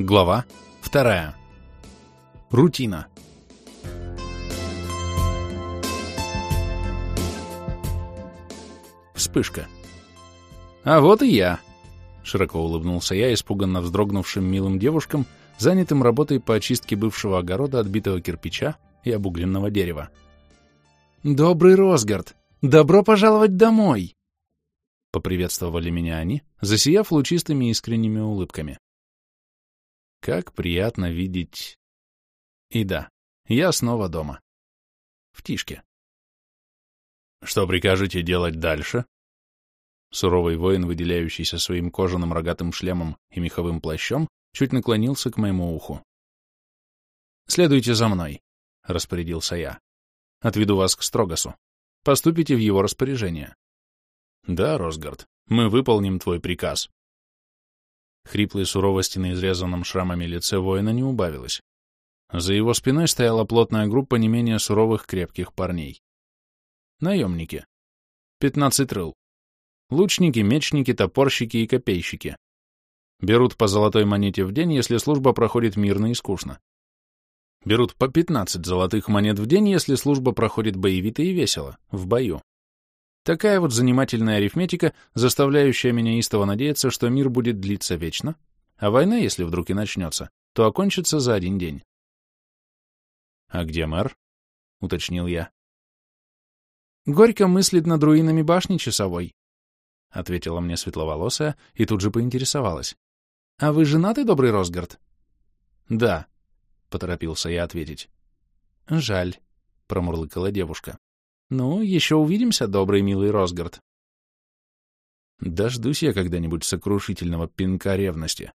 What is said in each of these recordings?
Глава вторая. Рутина. Вспышка. А вот и я. Широко улыбнулся я испуганно вздрогнувшим милым девушкам, занятым работой по очистке бывшего огорода от битого кирпича и обугленного дерева. «Добрый Росгард! Добро пожаловать домой!» Поприветствовали меня они, засияв лучистыми искренними улыбками. Как приятно видеть... И да, я снова дома. В Тишке. Что прикажете делать дальше? Суровый воин, выделяющийся своим кожаным рогатым шлемом и меховым плащом, чуть наклонился к моему уху. «Следуйте за мной», — распорядился я. «Отведу вас к Строгасу. Поступите в его распоряжение». «Да, Росгард, мы выполним твой приказ», Хриплой суровости на изрезанном шрамами лице воина не убавилось. За его спиной стояла плотная группа не менее суровых крепких парней. Наемники. Пятнадцать рыл. Лучники, мечники, топорщики и копейщики. Берут по золотой монете в день, если служба проходит мирно и скучно. Берут по пятнадцать золотых монет в день, если служба проходит боевито и весело, в бою. Такая вот занимательная арифметика, заставляющая меня истово надеяться, что мир будет длиться вечно, а война, если вдруг и начнется, то окончится за один день. «А где мэр?» — уточнил я. «Горько мыслит над руинами башни часовой», — ответила мне светловолосая и тут же поинтересовалась. «А вы женаты, добрый Росгард?» «Да», — поторопился я ответить. «Жаль», — промурлыкала девушка. Ну, еще увидимся, добрый милый Росгард. Дождусь я когда-нибудь сокрушительного пинка ревности.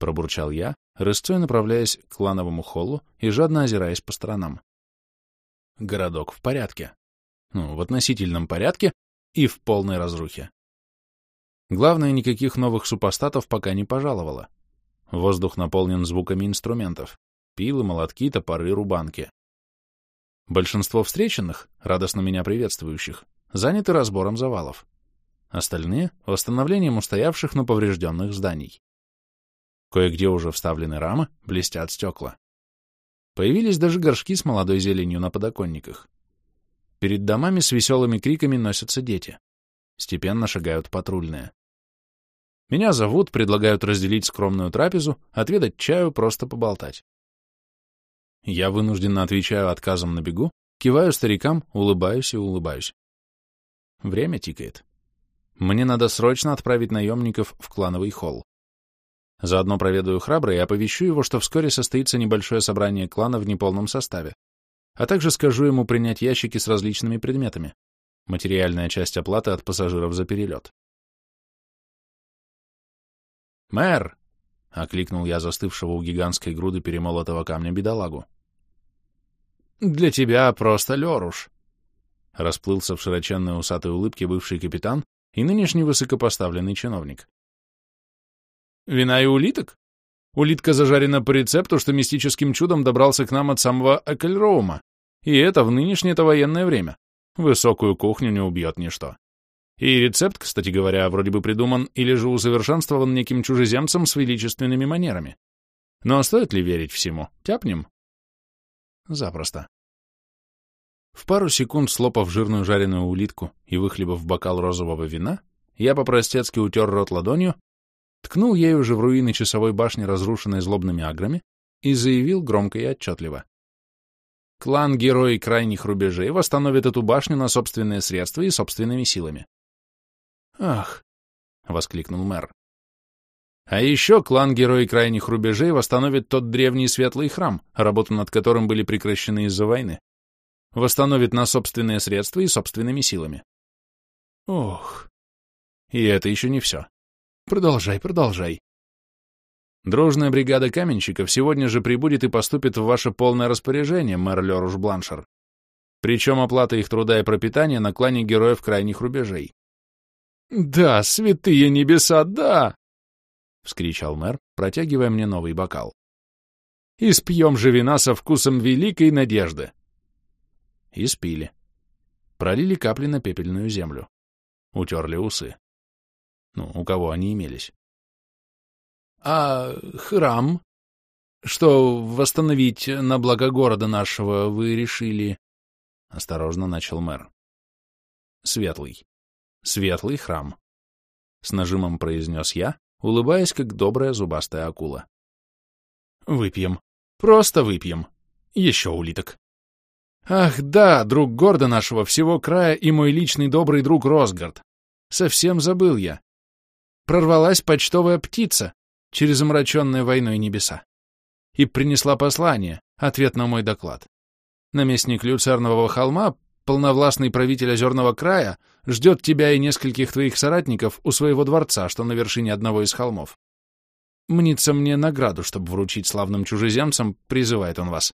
Пробурчал я, рысцой направляясь к клановому холлу и жадно озираясь по сторонам. Городок в порядке. Ну, в относительном порядке и в полной разрухе. Главное, никаких новых супостатов пока не пожаловало. Воздух наполнен звуками инструментов. Пилы, молотки, топоры, рубанки. Большинство встреченных, радостно меня приветствующих, заняты разбором завалов. Остальные — восстановлением устоявших, но поврежденных зданий. Кое-где уже вставлены рамы, блестят стекла. Появились даже горшки с молодой зеленью на подоконниках. Перед домами с веселыми криками носятся дети. Степенно шагают патрульные. Меня зовут, предлагают разделить скромную трапезу, отведать чаю, просто поболтать. Я вынужденно отвечаю отказом на бегу, киваю старикам, улыбаюсь и улыбаюсь. Время тикает. Мне надо срочно отправить наемников в клановый холл. Заодно проведаю храбро и оповещу его, что вскоре состоится небольшое собрание клана в неполном составе, а также скажу ему принять ящики с различными предметами. Материальная часть оплаты от пассажиров за перелет. «Мэр!» — окликнул я застывшего у гигантской груды перемолотого камня бедолагу. Для тебя просто Леруш. Расплылся в широченной усатой улыбке бывший капитан и нынешний высокопоставленный чиновник. Вина и улиток? Улитка зажарена по рецепту, что мистическим чудом добрался к нам от самого Экельроума. И это в нынешнее-то военное время. Высокую кухню не убьет ничто. И рецепт, кстати говоря, вроде бы придуман или же усовершенствован неким чужеземцем с величественными манерами. Но стоит ли верить всему? Тяпнем. Запросто. В пару секунд, слопав жирную жареную улитку и выхлебав бокал розового вина, я по-простецки утер рот ладонью, ткнул ею же в руины часовой башни, разрушенной злобными аграми, и заявил громко и отчетливо. Клан Герои Крайних Рубежей восстановит эту башню на собственные средства и собственными силами. «Ах!» — воскликнул мэр. А еще клан Герои Крайних Рубежей восстановит тот древний светлый храм, работы над которым были прекращены из-за войны. Восстановит на собственные средства и собственными силами. Ох. И это еще не все. Продолжай, продолжай. Дружная бригада каменщиков сегодня же прибудет и поступит в ваше полное распоряжение, мэр Леруш Бланшер. Причем оплата их труда и пропитания на клане героев крайних рубежей. Да, святые небеса, да! Вскричал мэр, протягивая мне новый бокал. «И спьем же вина со вкусом великой надежды!» И спили. Пролили капли на пепельную землю. Утерли усы. Ну, у кого они имелись. А храм? Что восстановить на благо города нашего вы решили? Осторожно начал мэр. Светлый. Светлый храм. С нажимом произнес я, улыбаясь, как добрая зубастая акула. Выпьем. Просто выпьем. Еще улиток. Ах, да, друг города нашего всего края и мой личный добрый друг Росгард. Совсем забыл я. Прорвалась почтовая птица через омраченные войной небеса и принесла послание, ответ на мой доклад. Наместник Люцернового холма, полновластный правитель Озерного края, ждет тебя и нескольких твоих соратников у своего дворца, что на вершине одного из холмов. Мнится мне награду, чтобы вручить славным чужеземцам, призывает он вас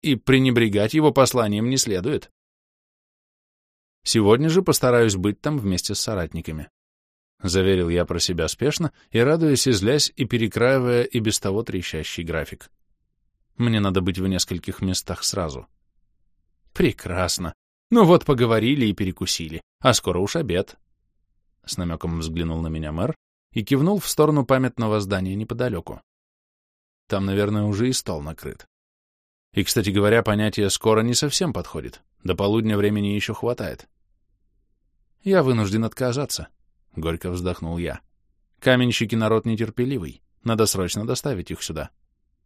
и пренебрегать его посланием не следует. Сегодня же постараюсь быть там вместе с соратниками. Заверил я про себя спешно и радуясь и злясь и перекраивая и без того трещащий график. Мне надо быть в нескольких местах сразу. Прекрасно. Ну вот поговорили и перекусили, а скоро уж обед. С намеком взглянул на меня мэр и кивнул в сторону памятного здания неподалеку. Там, наверное, уже и стол накрыт. И, кстати говоря, понятие «скоро» не совсем подходит. До полудня времени еще хватает. Я вынужден отказаться, — горько вздохнул я. Каменщики народ нетерпеливый. Надо срочно доставить их сюда.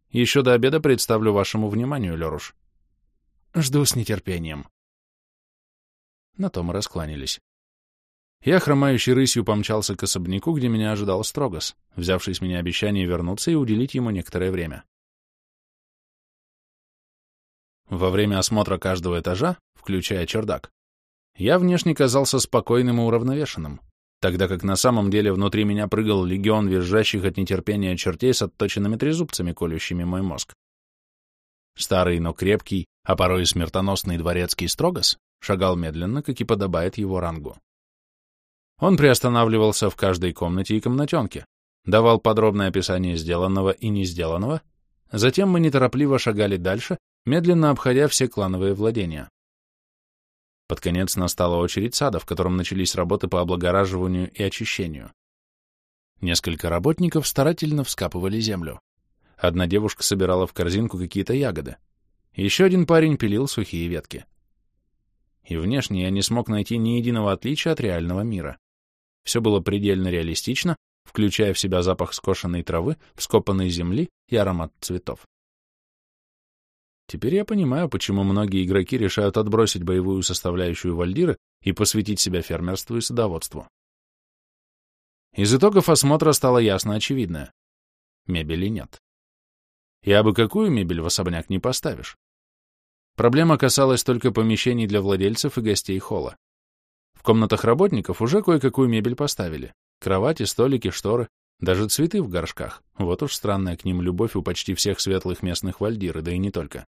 Еще до обеда представлю вашему вниманию, Леруш. Жду с нетерпением. На том раскланялись. Я, хромающей рысью, помчался к особняку, где меня ожидал Строгос, взявший с меня обещание вернуться и уделить ему некоторое время. Во время осмотра каждого этажа, включая чердак, я внешне казался спокойным и уравновешенным, тогда как на самом деле внутри меня прыгал легион визжащих от нетерпения чертей с отточенными трезубцами, колющими мой мозг. Старый, но крепкий, а порой и смертоносный дворецкий Строгос шагал медленно, как и подобает его рангу. Он приостанавливался в каждой комнате и комнатенке, давал подробное описание сделанного и не сделанного, затем мы неторопливо шагали дальше, медленно обходя все клановые владения. Под конец настала очередь сада, в котором начались работы по облагораживанию и очищению. Несколько работников старательно вскапывали землю. Одна девушка собирала в корзинку какие-то ягоды. Еще один парень пилил сухие ветки. И внешне я не смог найти ни единого отличия от реального мира. Все было предельно реалистично, включая в себя запах скошенной травы, вскопанной земли и аромат цветов. Теперь я понимаю, почему многие игроки решают отбросить боевую составляющую вальдиры и посвятить себя фермерству и садоводству. Из итогов осмотра стало ясно очевидное. Мебели нет. И абы какую мебель в особняк не поставишь. Проблема касалась только помещений для владельцев и гостей холла. В комнатах работников уже кое-какую мебель поставили. Кровати, столики, шторы, даже цветы в горшках. Вот уж странная к ним любовь у почти всех светлых местных вальдиры, да и не только.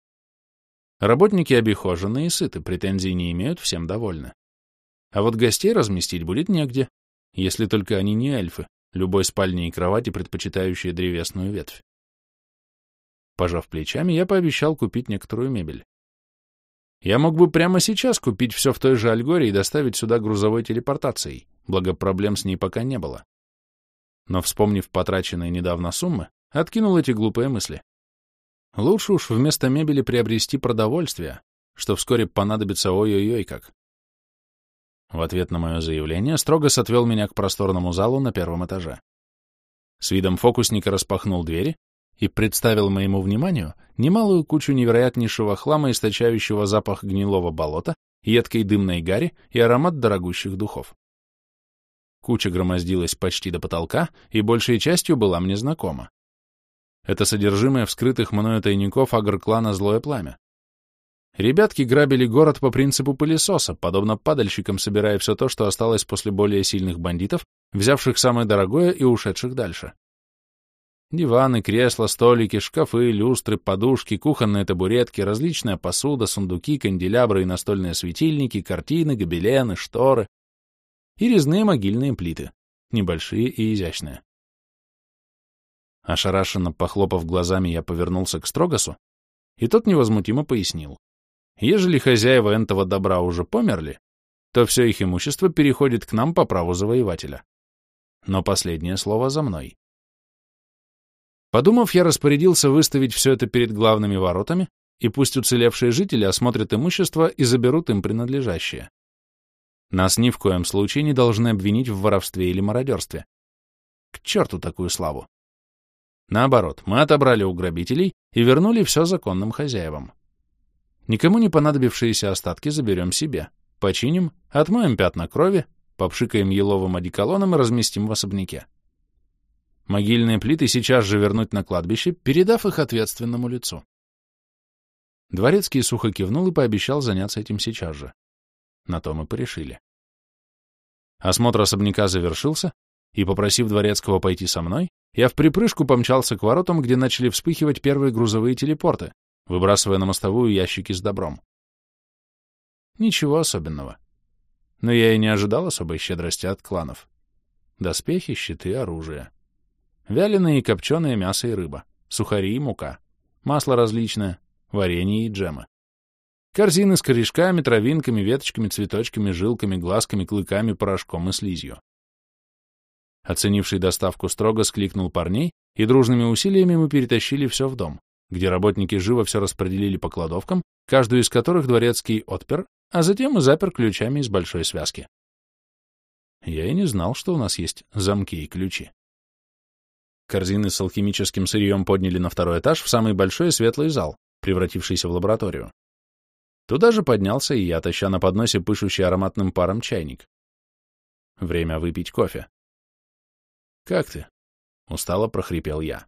Работники обихожены и сыты, претензий не имеют, всем довольны. А вот гостей разместить будет негде, если только они не эльфы, любой спальни и кровати, предпочитающие древесную ветвь. Пожав плечами, я пообещал купить некоторую мебель. Я мог бы прямо сейчас купить все в той же Альгоре и доставить сюда грузовой телепортацией, благо проблем с ней пока не было. Но, вспомнив потраченные недавно суммы, откинул эти глупые мысли. Лучше уж вместо мебели приобрести продовольствие, что вскоре понадобится ой-ой-ой как. В ответ на мое заявление Строгос отвел меня к просторному залу на первом этаже. С видом фокусника распахнул двери и представил моему вниманию немалую кучу невероятнейшего хлама, источающего запах гнилого болота, едкой дымной гари и аромат дорогущих духов. Куча громоздилась почти до потолка и большей частью была мне знакома. Это содержимое вскрытых мною тайников агр-клана «Злое пламя». Ребятки грабили город по принципу пылесоса, подобно падальщикам, собирая все то, что осталось после более сильных бандитов, взявших самое дорогое и ушедших дальше. Диваны, кресла, столики, шкафы, люстры, подушки, кухонные табуретки, различная посуда, сундуки, канделябры и настольные светильники, картины, гобелены, шторы и резные могильные плиты, небольшие и изящные. Ошарашенно похлопав глазами, я повернулся к Строгосу, и тот невозмутимо пояснил. Ежели хозяева этого добра уже померли, то все их имущество переходит к нам по праву завоевателя. Но последнее слово за мной. Подумав, я распорядился выставить все это перед главными воротами, и пусть уцелевшие жители осмотрят имущество и заберут им принадлежащее. Нас ни в коем случае не должны обвинить в воровстве или мародерстве. К черту такую славу. Наоборот, мы отобрали у грабителей и вернули все законным хозяевам. Никому не понадобившиеся остатки заберем себе, починим, отмоем пятна крови, попшикаем еловым одеколоном и разместим в особняке. Могильные плиты сейчас же вернуть на кладбище, передав их ответственному лицу. Дворецкий сухо кивнул и пообещал заняться этим сейчас же. На то мы порешили. Осмотр особняка завершился, и, попросив Дворецкого пойти со мной, я в припрыжку помчался к воротам, где начали вспыхивать первые грузовые телепорты, выбрасывая на мостовую ящики с добром. Ничего особенного. Но я и не ожидал особой щедрости от кланов. Доспехи, щиты, оружие. Вяленое и копченое мясо и рыба, сухари и мука, масло различное, варенье и джемы. Корзины с корешками, травинками, веточками, цветочками, жилками, глазками, клыками, порошком и слизью. Оценивший доставку строго скликнул парней, и дружными усилиями мы перетащили все в дом, где работники живо все распределили по кладовкам, каждую из которых дворецкий отпер, а затем и запер ключами из большой связки. Я и не знал, что у нас есть замки и ключи. Корзины с алхимическим сырьем подняли на второй этаж в самый большой светлый зал, превратившийся в лабораторию. Туда же поднялся и я, таща на подносе пышущий ароматным паром чайник. Время выпить кофе. «Как ты?» — устало прохрипел я.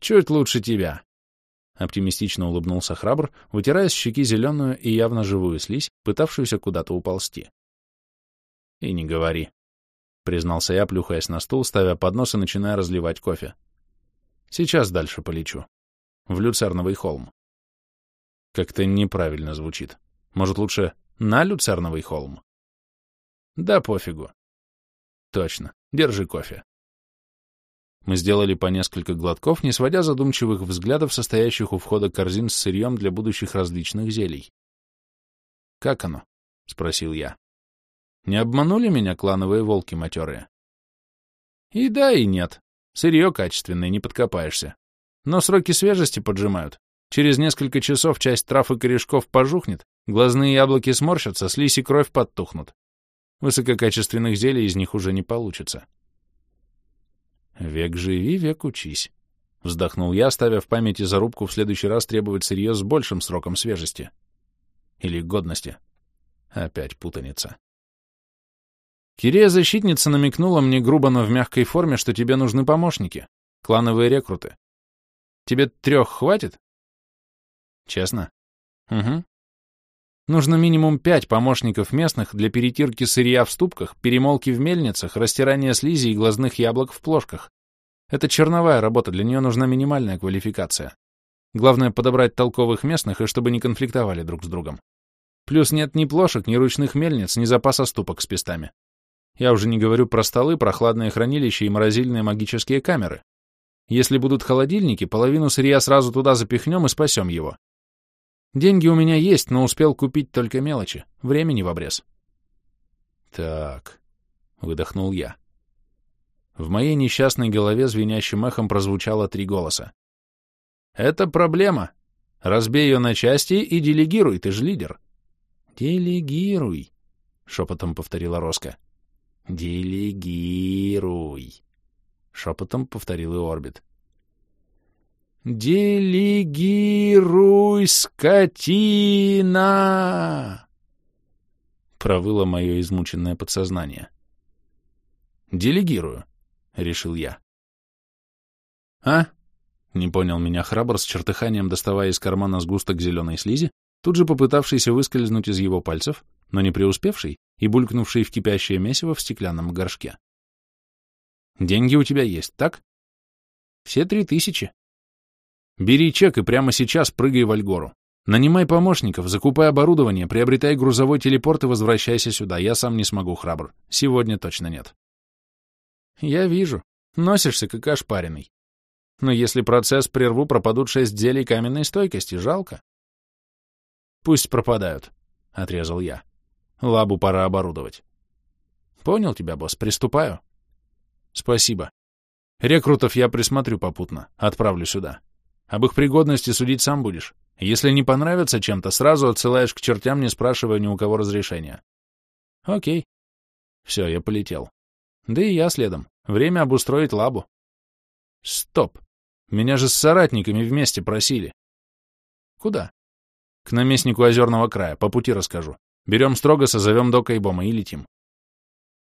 «Чуть лучше тебя», — оптимистично улыбнулся храбр, вытирая с щеки зеленую и явно живую слизь, пытавшуюся куда-то уползти. «И не говори», — признался я, плюхаясь на стул, ставя поднос и начиная разливать кофе. «Сейчас дальше полечу. В Люцерновый холм». Как-то неправильно звучит. Может, лучше на Люцерновый холм? Да пофигу. Точно. Держи кофе. Мы сделали по несколько глотков, не сводя задумчивых взглядов, состоящих у входа корзин с сырьем для будущих различных зелий. «Как оно?» — спросил я. «Не обманули меня клановые волки матерые?» «И да, и нет. Сырье качественное, не подкопаешься. Но сроки свежести поджимают. Через несколько часов часть трав и корешков пожухнет, глазные яблоки сморщатся, слизь и кровь подтухнут. Высококачественных зелий из них уже не получится. «Век живи, век учись», — вздохнул я, ставя в памяти зарубку в следующий раз требовать сырье с большим сроком свежести. Или годности. Опять путаница. Кирея-защитница намекнула мне грубо, но в мягкой форме, что тебе нужны помощники, клановые рекруты. Тебе трех хватит? Честно? Угу. Нужно минимум пять помощников местных для перетирки сырья в ступках, перемолки в мельницах, растирания слизи и глазных яблок в плошках. Это черновая работа, для нее нужна минимальная квалификация. Главное подобрать толковых местных и чтобы не конфликтовали друг с другом. Плюс нет ни плошек, ни ручных мельниц, ни запаса ступок с пестами. Я уже не говорю про столы, прохладные хранилища и морозильные магические камеры. Если будут холодильники, половину сырья сразу туда запихнем и спасем его. Деньги у меня есть, но успел купить только мелочи. Времени в обрез. Так, выдохнул я. В моей несчастной голове звенящим эхом прозвучало три голоса. Это проблема. Разбей ее на части и делегируй, ты же лидер. Делегируй, шепотом повторила Роска. Делегируй, шепотом повторил и Орбит. «Делегируй, скотина!» Провыло мое измученное подсознание. «Делегирую», — решил я. «А?» — не понял меня храбр с чертыханием, доставая из кармана сгусток зеленой слизи, тут же попытавшийся выскользнуть из его пальцев, но не преуспевший и булькнувший в кипящее месиво в стеклянном горшке. «Деньги у тебя есть, так?» «Все три тысячи», Бери чек и прямо сейчас прыгай в Альгору. Нанимай помощников, закупай оборудование, приобретай грузовой телепорт и возвращайся сюда. Я сам не смогу, храбр. Сегодня точно нет. Я вижу. Носишься, как ошпаренный. Но если процесс прерву, пропадут шесть зелий каменной стойкости. Жалко. Пусть пропадают, — отрезал я. Лабу пора оборудовать. Понял тебя, босс, приступаю. Спасибо. Рекрутов я присмотрю попутно, отправлю сюда. Об их пригодности судить сам будешь. Если не понравится чем-то, сразу отсылаешь к чертям, не спрашивая ни у кого разрешения. Окей. Все, я полетел. Да и я следом. Время обустроить лабу. Стоп. Меня же с соратниками вместе просили. Куда? К наместнику Озерного края, по пути расскажу. Берем строго, созовем Дока и Бома и летим.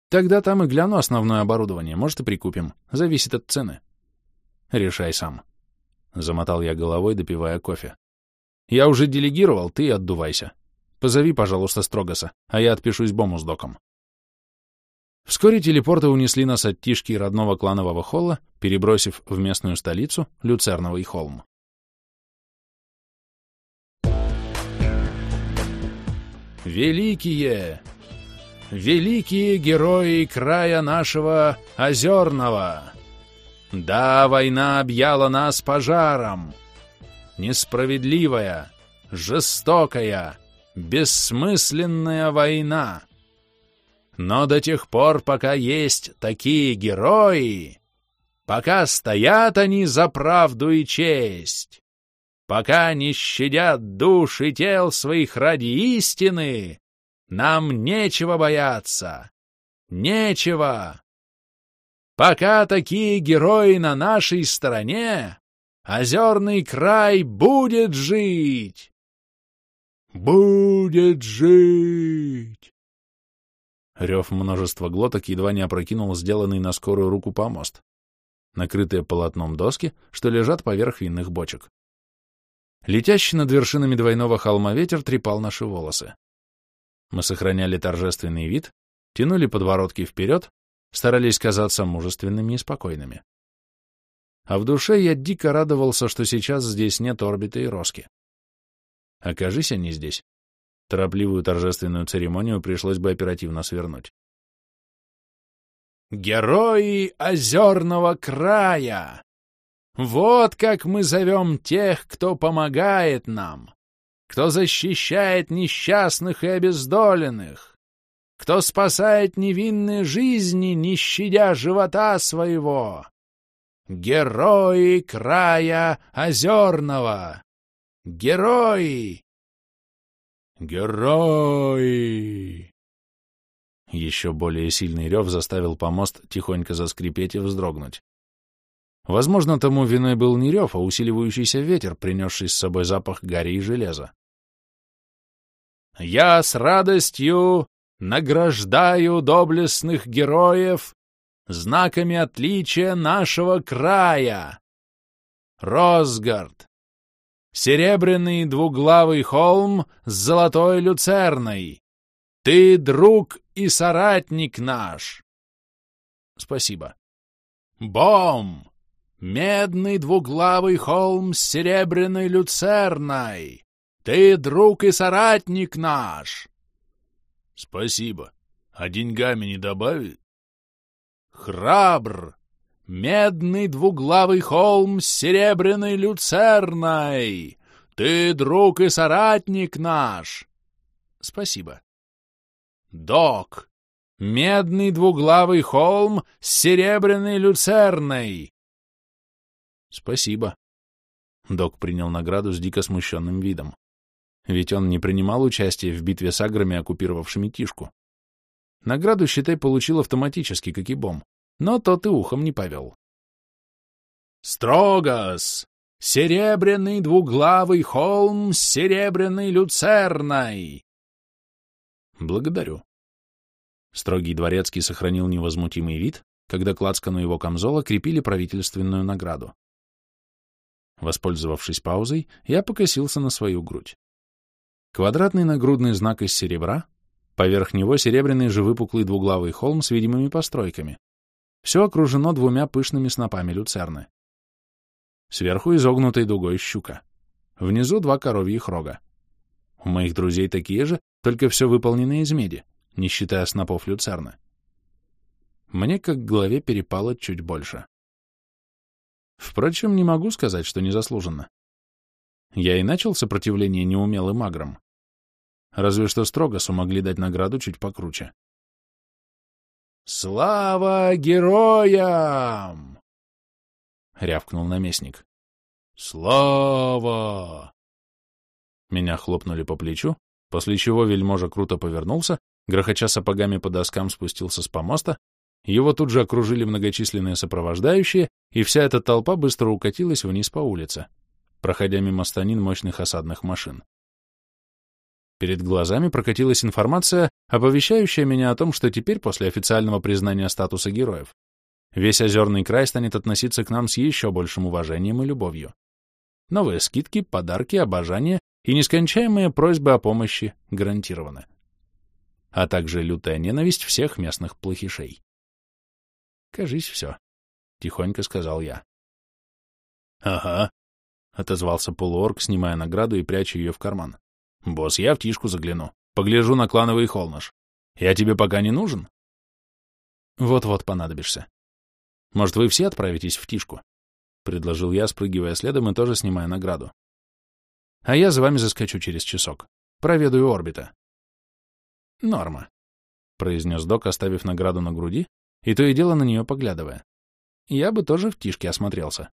Тогда там и гляну основное оборудование, может, и прикупим. Зависит от цены. Решай сам. Замотал я головой, допивая кофе. Я уже делегировал, ты отдувайся. Позови, пожалуйста, Строгоса, а я отпишусь Бому с Доком. Вскоре телепорты унесли нас от Тишки родного кланового холла, перебросив в местную столицу Люцерновый холм. Великие, великие герои края нашего Озерного! Да, война объяла нас пожаром. Несправедливая, жестокая, бессмысленная война. Но до тех пор, пока есть такие герои, пока стоят они за правду и честь, пока не щадят душ и тел своих ради истины, нам нечего бояться, нечего. Пока такие герои на нашей стороне, озерный край будет жить. Будет жить. Рев множества глоток едва не опрокинул сделанный на скорую руку помост, накрытые полотном доски, что лежат поверх винных бочек. Летящий над вершинами двойного холма ветер трепал наши волосы. Мы сохраняли торжественный вид, тянули подворотки вперед, старались казаться мужественными и спокойными. А в душе я дико радовался, что сейчас здесь нет орбиты и роски. Окажись они здесь, Торопливую торжественную церемонию пришлось бы оперативно свернуть. «Герои озерного края! Вот как мы зовем тех, кто помогает нам, кто защищает несчастных и обездоленных, кто спасает невинные жизни, не щадя живота своего. Герои края озерного! Герои, «Герои!» Еще более сильный рев заставил помост тихонько заскрипеть и вздрогнуть. Возможно, тому виной был не рев, а усиливающийся ветер, принесший с собой запах гари и железа. «Я с радостью награждаю доблестных героев знаками отличия нашего края! Росгард, серебряный двуглавый холм с золотой люцерной. Ты друг и соратник наш. Спасибо. Бом! Медный двуглавый холм с серебряной люцерной. Ты друг и соратник наш. Спасибо. А деньгами не добавит? Храбр! Медный двуглавый холм с серебряной люцерной! Ты друг и соратник наш!» «Спасибо». «Док! Медный двуглавый холм с серебряной люцерной!» «Спасибо». Док принял награду с дико смущенным видом. Ведь он не принимал участия в битве с аграми, оккупировавшими Тишку. Награду, считай, получил автоматически, как и бом но тот и ухом не повел. «Строгос! Серебряный двуглавый холм с серебряной люцерной!» «Благодарю». Строгий дворецкий сохранил невозмутимый вид, когда к лацкану его камзола крепили правительственную награду. Воспользовавшись паузой, я покосился на свою грудь. Квадратный нагрудный знак из серебра, поверх него серебряный же выпуклый двуглавый холм с видимыми постройками, все окружено двумя пышными снопами люцерны. Сверху изогнутой дугой щука. Внизу два коровьих рога. У моих друзей такие же, только все выполнено из меди, не считая снопов люцерны. Мне как к голове перепало чуть больше. Впрочем, не могу сказать, что незаслуженно. Я и начал сопротивление неумелым аграм. Разве что строго смогли дать награду чуть покруче. «Слава героям!» рявкнул наместник. «Слава!» Меня хлопнули по плечу, после чего вельможа круто повернулся, грохоча сапогами по доскам спустился с помоста, его тут же окружили многочисленные сопровождающие, и вся эта толпа быстро укатилась вниз по улице, проходя мимо станин мощных осадных машин. Перед глазами прокатилась информация, оповещающая меня о том, что теперь, после официального признания статуса героев, весь озерный край станет относиться к нам с еще большим уважением и любовью. Новые скидки, подарки, обожания и нескончаемые просьбы о помощи гарантированы. А также лютая ненависть всех местных плохишей. Кажись, все. Тихонько сказал я. Ага, отозвался полуорг, снимая награду и пряча ее в карман. Босс, я в тишку загляну. Погляжу на клановый холнаш. Я тебе пока не нужен? Вот-вот понадобишься. Может, вы все отправитесь в тишку? Предложил я, спрыгивая следом и тоже снимая награду. А я за вами заскочу через часок. Проведаю орбита. Норма, произнес док, оставив награду на груди и то и дело на нее поглядывая. Я бы тоже в тишке осмотрелся.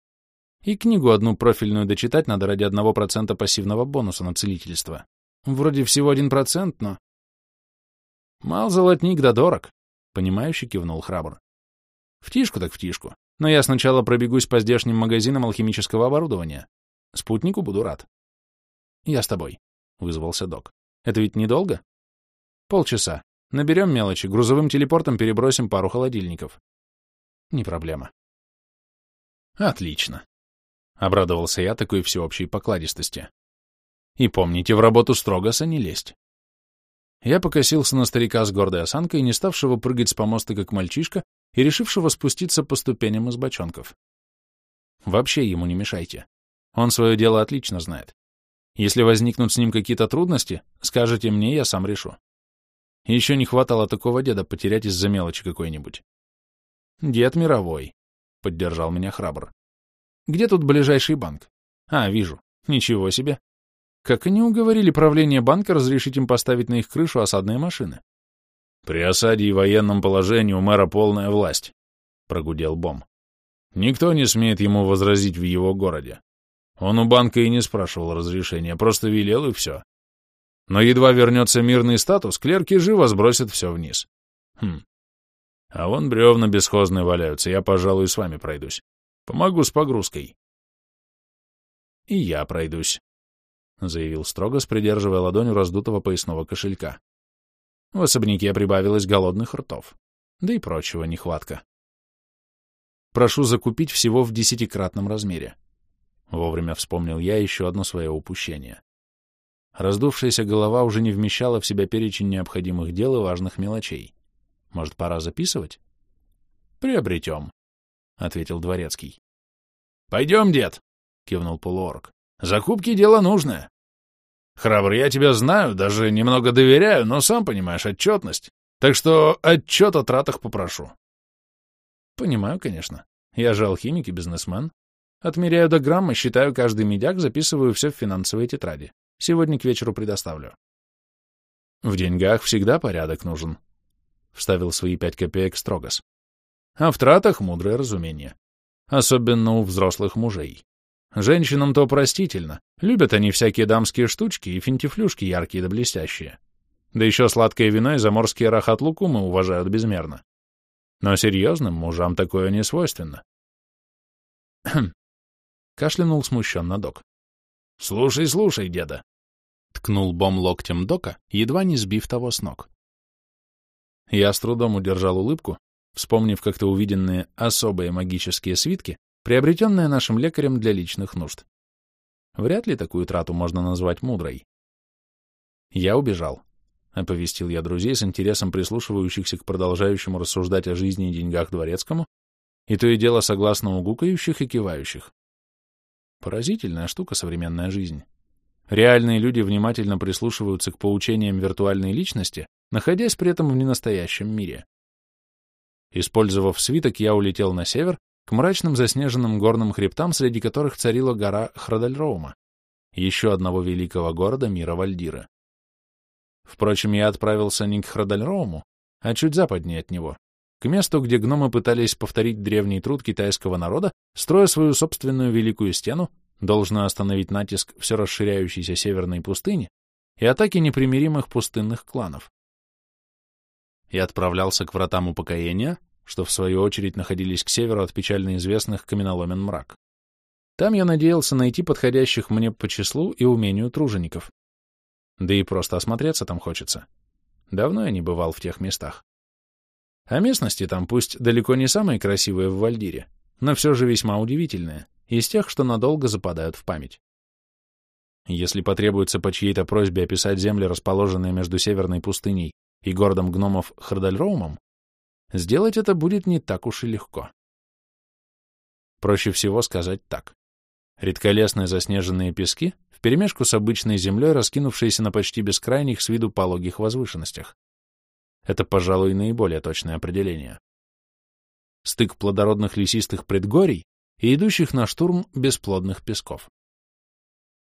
И книгу одну профильную дочитать надо ради одного процента пассивного бонуса на целительство. Вроде всего один процент, но... Мал золотник да дорог, — понимающе кивнул храбр. В тишку так в тишку. Но я сначала пробегусь по здешним магазинам алхимического оборудования. Спутнику буду рад. Я с тобой, — вызвался док. Это ведь недолго? Полчаса. Наберем мелочи, грузовым телепортом перебросим пару холодильников. Не проблема. Отлично. Обрадовался я такой всеобщей покладистости. И помните, в работу строгоса не лезть. Я покосился на старика с гордой осанкой, не ставшего прыгать с помоста как мальчишка и решившего спуститься по ступеням из бочонков. Вообще ему не мешайте. Он свое дело отлично знает. Если возникнут с ним какие-то трудности, скажите мне, я сам решу. Еще не хватало такого деда потерять из-за мелочи какой-нибудь. Дед мировой, — поддержал меня храбр. Где тут ближайший банк? А, вижу. Ничего себе. Как они уговорили правление банка разрешить им поставить на их крышу осадные машины? При осаде и военном положении у мэра полная власть, — прогудел Бом. Никто не смеет ему возразить в его городе. Он у банка и не спрашивал разрешения, просто велел и все. Но едва вернется мирный статус, клерки живо сбросят все вниз. Хм. А вон бревна бесхозные валяются, я, пожалуй, с вами пройдусь. Помогу с погрузкой. И я пройдусь, — заявил строго, придерживая ладонью раздутого поясного кошелька. В особняке прибавилось голодных ртов, да и прочего нехватка. Прошу закупить всего в десятикратном размере. Вовремя вспомнил я еще одно свое упущение. Раздувшаяся голова уже не вмещала в себя перечень необходимых дел и важных мелочей. Может, пора записывать? Приобретем, — ответил дворецкий. Пойдем, дед, — кивнул полуорг. Закупки — дело нужное. Храбр, я тебя знаю, даже немного доверяю, но сам понимаешь, отчетность. Так что отчет о тратах попрошу. Понимаю, конечно. Я же алхимик и бизнесмен. Отмеряю до грамма, считаю каждый медяк, записываю все в финансовые тетради. Сегодня к вечеру предоставлю. В деньгах всегда порядок нужен, — вставил свои пять копеек Строгос. А в тратах мудрое разумение. Особенно у взрослых мужей. Женщинам то простительно. Любят они всякие дамские штучки и финтифлюшки яркие да блестящие. Да еще сладкое вино и заморские рахат-лукумы уважают безмерно. Но серьезным мужам такое не свойственно. Кашлянул смущенно док. «Слушай, слушай, деда. Ткнул Бом локтем Дока, едва не сбив того с ног. Я с трудом удержал улыбку, вспомнив как-то увиденные особые магические свитки, приобретенные нашим лекарем для личных нужд. Вряд ли такую трату можно назвать мудрой. Я убежал. Оповестил я друзей с интересом прислушивающихся к продолжающему рассуждать о жизни и деньгах дворецкому, и то и дело согласно угукающих и кивающих. Поразительная штука современная жизнь. Реальные люди внимательно прислушиваются к поучениям виртуальной личности, находясь при этом в ненастоящем мире. Использовав свиток, я улетел на север, к мрачным заснеженным горным хребтам, среди которых царила гора Храдальроума, еще одного великого города мира Вальдира. Впрочем, я отправился не к Храдальроуму, а чуть западнее от него, к месту, где гномы пытались повторить древний труд китайского народа, строя свою собственную великую стену, должна остановить натиск все расширяющейся северной пустыни и атаки непримиримых пустынных кланов. И отправлялся к вратам упокоения, что в свою очередь находились к северу от печально известных каменоломен мрак. Там я надеялся найти подходящих мне по числу и умению тружеников. Да и просто осмотреться там хочется. Давно я не бывал в тех местах. А местности там пусть далеко не самые красивые в Вальдире, но все же весьма удивительные, из тех, что надолго западают в память. Если потребуется по чьей-то просьбе описать земли, расположенные между Северной пустыней и городом гномов Хардальроумом, сделать это будет не так уж и легко. Проще всего сказать так. Редколесные заснеженные пески вперемешку с обычной землей, раскинувшиеся на почти бескрайних с виду пологих возвышенностях. Это, пожалуй, наиболее точное определение. Стык плодородных лесистых предгорий и идущих на штурм бесплодных песков.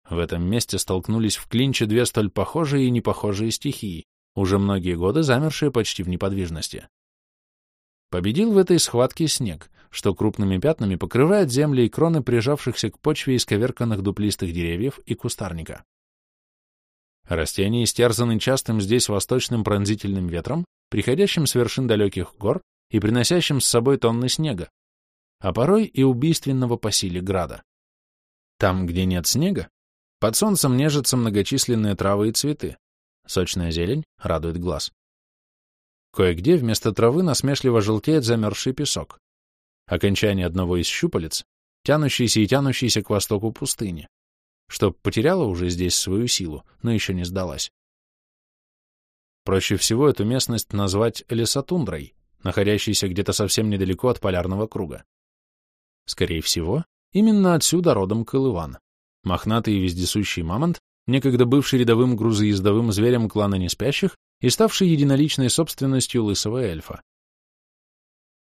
В этом месте столкнулись в клинче две столь похожие и непохожие стихии, уже многие годы замершие почти в неподвижности. Победил в этой схватке снег, что крупными пятнами покрывает земли и кроны прижавшихся к почве исковерканных дуплистых деревьев и кустарника. Растения истерзаны частым здесь восточным пронзительным ветром, приходящим с вершин далеких гор и приносящим с собой тонны снега, а порой и убийственного по силе града. Там, где нет снега, под солнцем нежатся многочисленные травы и цветы. Сочная зелень радует глаз. Кое-где вместо травы насмешливо желтеет замерзший песок. Окончание одного из щупалец, тянущийся и тянущийся к востоку пустыни, что потеряла уже здесь свою силу, но еще не сдалась. Проще всего эту местность назвать лесотундрой, находящейся где-то совсем недалеко от полярного круга. Скорее всего, именно отсюда родом Колыван, мохнатый и вездесущий мамонт, некогда бывший рядовым грузоездовым зверем клана неспящих и ставший единоличной собственностью лысого эльфа.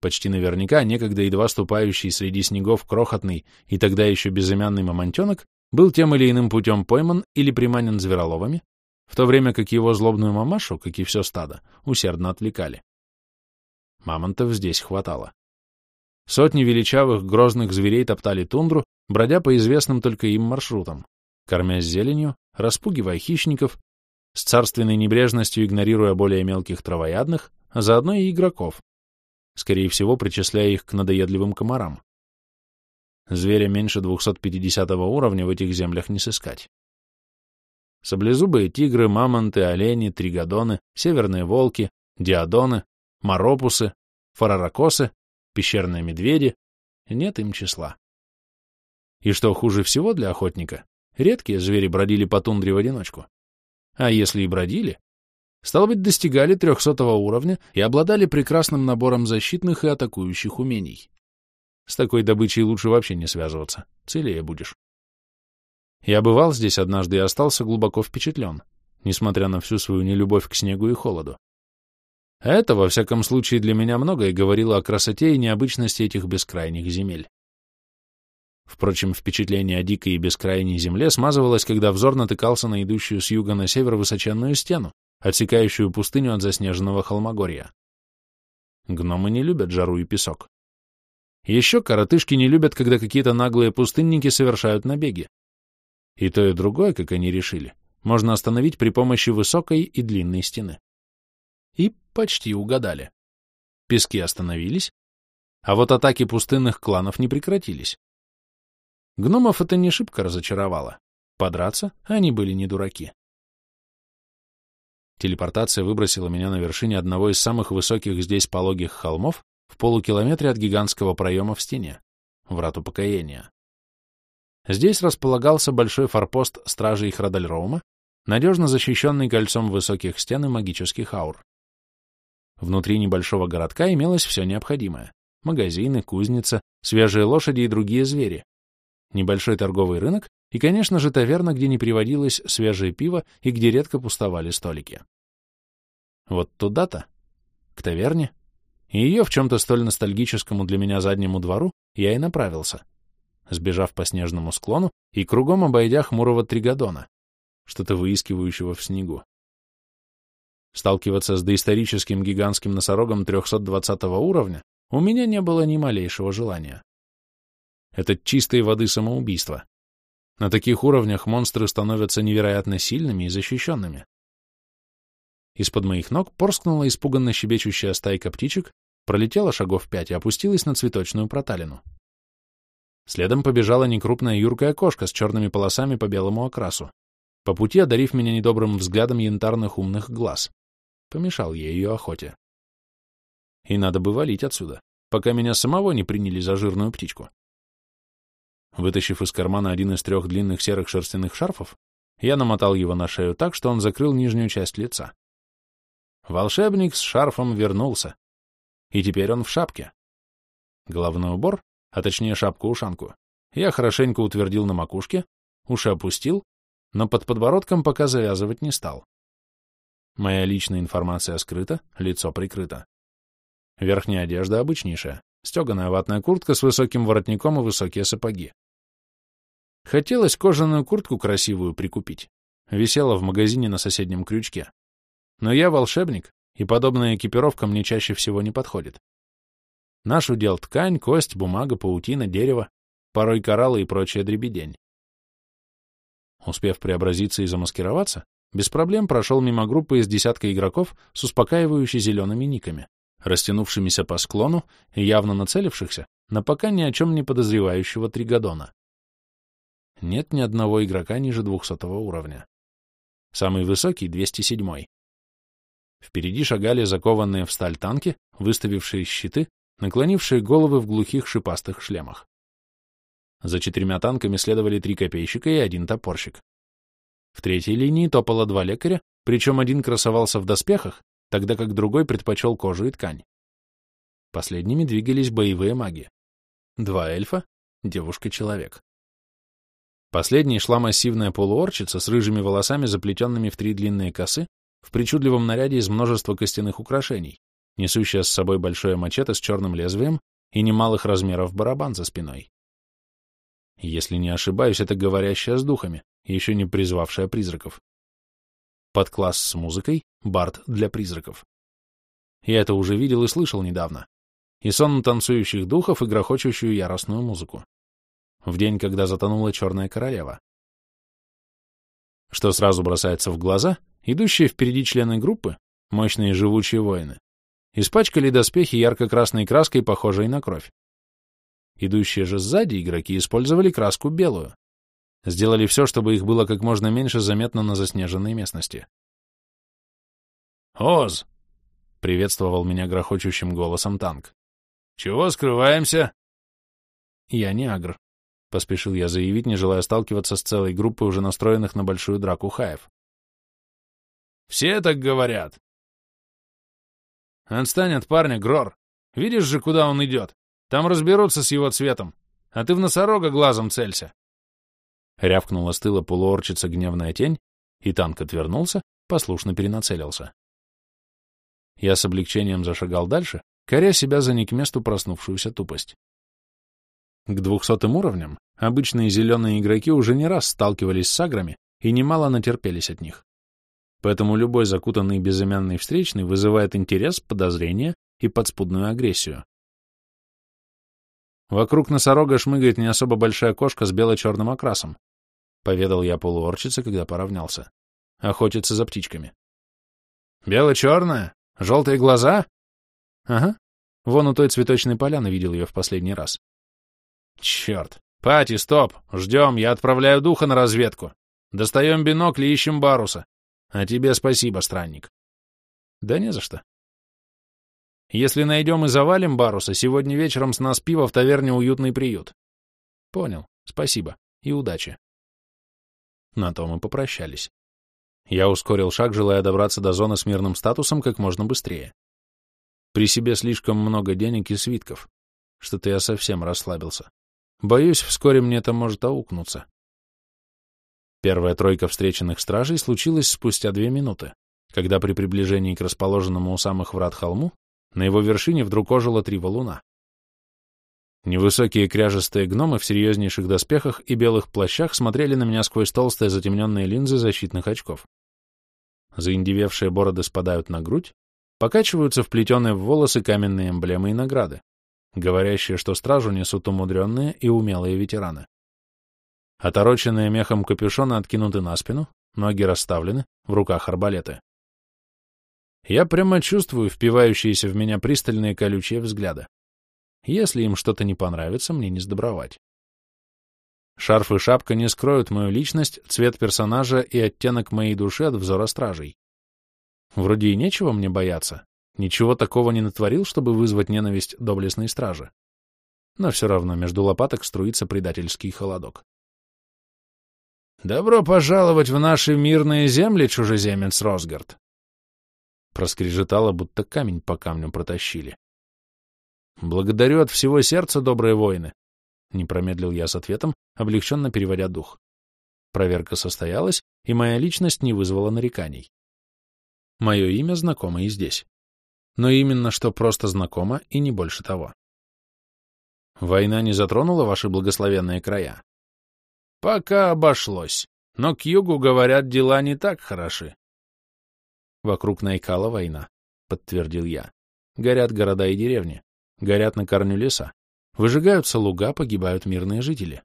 Почти наверняка некогда едва ступающий среди снегов крохотный и тогда еще безымянный мамонтенок был тем или иным путем пойман или приманен звероловами, в то время как его злобную мамашу, как и все стадо, усердно отвлекали. Мамонтов здесь хватало. Сотни величавых грозных зверей топтали тундру, бродя по известным только им маршрутам, кормясь зеленью, распугивая хищников, с царственной небрежностью игнорируя более мелких травоядных, а заодно и игроков, скорее всего, причисляя их к надоедливым комарам. Зверя меньше 250 уровня в этих землях не сыскать. Саблезубые тигры, мамонты, олени, тригодоны, северные волки, диадоны, моропусы, фараракосы пещерные медведи, нет им числа. И что хуже всего для охотника, редкие звери бродили по тундре в одиночку. А если и бродили, стало быть, достигали трехсотого уровня и обладали прекрасным набором защитных и атакующих умений. С такой добычей лучше вообще не связываться, целее будешь. Я бывал здесь однажды и остался глубоко впечатлен, несмотря на всю свою нелюбовь к снегу и холоду. Это, во всяком случае, для меня многое говорило о красоте и необычности этих бескрайних земель. Впрочем, впечатление о дикой и бескрайней земле смазывалось, когда взор натыкался на идущую с юга на север высоченную стену, отсекающую пустыню от заснеженного холмогорья. Гномы не любят жару и песок. Еще коротышки не любят, когда какие-то наглые пустынники совершают набеги. И то, и другое, как они решили, можно остановить при помощи высокой и длинной стены. И почти угадали. Пески остановились, а вот атаки пустынных кланов не прекратились. Гномов это не шибко разочаровало. Подраться они были не дураки. Телепортация выбросила меня на вершине одного из самых высоких здесь пологих холмов в полукилометре от гигантского проема в стене, врат упокоения. Здесь располагался большой форпост стражей Храдальроума, надежно защищенный кольцом высоких стен и магических аур. Внутри небольшого городка имелось все необходимое. Магазины, кузница, свежие лошади и другие звери. Небольшой торговый рынок и, конечно же, таверна, где не приводилось свежее пиво и где редко пустовали столики. Вот туда-то, к таверне, и ее в чем-то столь ностальгическому для меня заднему двору я и направился, сбежав по снежному склону и кругом обойдя хмурого тригодона, что-то выискивающего в снегу. Сталкиваться с доисторическим гигантским носорогом 320 уровня у меня не было ни малейшего желания. Это чистой воды самоубийство. На таких уровнях монстры становятся невероятно сильными и защищенными. Из-под моих ног порскнула испуганно щебечущая стайка птичек, пролетела шагов пять и опустилась на цветочную проталину. Следом побежала некрупная юркая кошка с черными полосами по белому окрасу, по пути одарив меня недобрым взглядом янтарных умных глаз. Помешал я ее охоте. И надо бы валить отсюда, пока меня самого не приняли за жирную птичку. Вытащив из кармана один из трех длинных серых шерстяных шарфов, я намотал его на шею так, что он закрыл нижнюю часть лица. Волшебник с шарфом вернулся. И теперь он в шапке. Головной убор, а точнее шапку-ушанку, я хорошенько утвердил на макушке, уши опустил, но под подбородком пока завязывать не стал. Моя личная информация скрыта, лицо прикрыто. Верхняя одежда обычнейшая, стеганая ватная куртка с высоким воротником и высокие сапоги. Хотелось кожаную куртку красивую прикупить. Висела в магазине на соседнем крючке. Но я волшебник, и подобная экипировка мне чаще всего не подходит. Наш удел — ткань, кость, бумага, паутина, дерево, порой кораллы и прочая дребедень. Успев преобразиться и замаскироваться, без проблем прошел мимо группы из десятка игроков с успокаивающими зелеными никами, растянувшимися по склону и явно нацелившихся на пока ни о чем не подозревающего Тригадона нет ни одного игрока ниже 200 уровня. Самый высокий — 207. Впереди шагали закованные в сталь танки, выставившие щиты, наклонившие головы в глухих шипастых шлемах. За четырьмя танками следовали три копейщика и один топорщик. В третьей линии топало два лекаря, причем один красовался в доспехах, тогда как другой предпочел кожу и ткань. Последними двигались боевые маги. Два эльфа, девушка-человек. Последней шла массивная полуорчица с рыжими волосами, заплетенными в три длинные косы, в причудливом наряде из множества костяных украшений, несущая с собой большое мачете с черным лезвием и немалых размеров барабан за спиной. Если не ошибаюсь, это говорящая с духами, еще не призвавшая призраков. Подкласс с музыкой — бард для призраков. Я это уже видел и слышал недавно. И сон танцующих духов, и грохочущую яростную музыку в день, когда затонула Черная Королева. Что сразу бросается в глаза, идущие впереди члены группы, мощные живучие воины, испачкали доспехи ярко-красной краской, похожей на кровь. Идущие же сзади игроки использовали краску белую. Сделали все, чтобы их было как можно меньше заметно на заснеженной местности. «Оз!» — приветствовал меня грохочущим голосом танк. «Чего скрываемся?» «Я не агр», — поспешил я заявить, не желая сталкиваться с целой группой уже настроенных на большую драку хаев. «Все так говорят!» «Отстань от парня, Грор! Видишь же, куда он идет? Там разберутся с его цветом, а ты в носорога глазом целься!» Рявкнула с тыла полуорчица гневная тень, и танк отвернулся, послушно перенацелился. Я с облегчением зашагал дальше, коря себя за не к месту проснувшуюся тупость. К двухсотым уровням обычные зеленые игроки уже не раз сталкивались с аграми и немало натерпелись от них. Поэтому любой закутанный безымянный встречный вызывает интерес, подозрение и подспудную агрессию. Вокруг носорога шмыгает не особо большая кошка с бело-черным окрасом, поведал я полуорчице, когда поравнялся. Охотится за птичками. Бело-черная? Желтые глаза? Ага. Вон у той цветочной поляны видел ее в последний раз. Черт. Пати, стоп. Ждем, я отправляю духа на разведку. Достаем бинокль и ищем Баруса. А тебе спасибо, странник. Да не за что. Если найдем и завалим Баруса, сегодня вечером с нас пиво в таверне «Уютный приют». Понял. Спасибо. И удачи. На то мы попрощались. Я ускорил шаг, желая добраться до зоны с мирным статусом как можно быстрее. При себе слишком много денег и свитков. Что-то я совсем расслабился. Боюсь, вскоре мне это может аукнуться. Первая тройка встреченных стражей случилась спустя две минуты, когда при приближении к расположенному у самых врат холму на его вершине вдруг ожило три валуна. Невысокие кряжестые гномы в серьезнейших доспехах и белых плащах смотрели на меня сквозь толстые затемненные линзы защитных очков. заиндевевшие бороды спадают на грудь, покачиваются вплетенные в волосы каменные эмблемы и награды, говорящие, что стражу несут умудренные и умелые ветераны. Отороченные мехом капюшоны откинуты на спину, ноги расставлены, в руках арбалеты. Я прямо чувствую впивающиеся в меня пристальные колючие взгляды. Если им что-то не понравится, мне не сдобровать. Шарф и шапка не скроют мою личность, цвет персонажа и оттенок моей души от взора стражей. Вроде и нечего мне бояться. Ничего такого не натворил, чтобы вызвать ненависть доблестной стражи. Но все равно между лопаток струится предательский холодок. «Добро пожаловать в наши мирные земли, чужеземец Росгард!» Проскрежетало, будто камень по камню протащили. «Благодарю от всего сердца, добрые воины!» Не промедлил я с ответом, облегченно переводя дух. Проверка состоялась, и моя личность не вызвала нареканий. Мое имя знакомо и здесь. Но именно что просто знакомо и не больше того. Война не затронула ваши благословенные края? Пока обошлось, но к югу, говорят, дела не так хороши. Вокруг Найкала война, подтвердил я. Горят города и деревни, горят на корню леса, выжигаются луга, погибают мирные жители.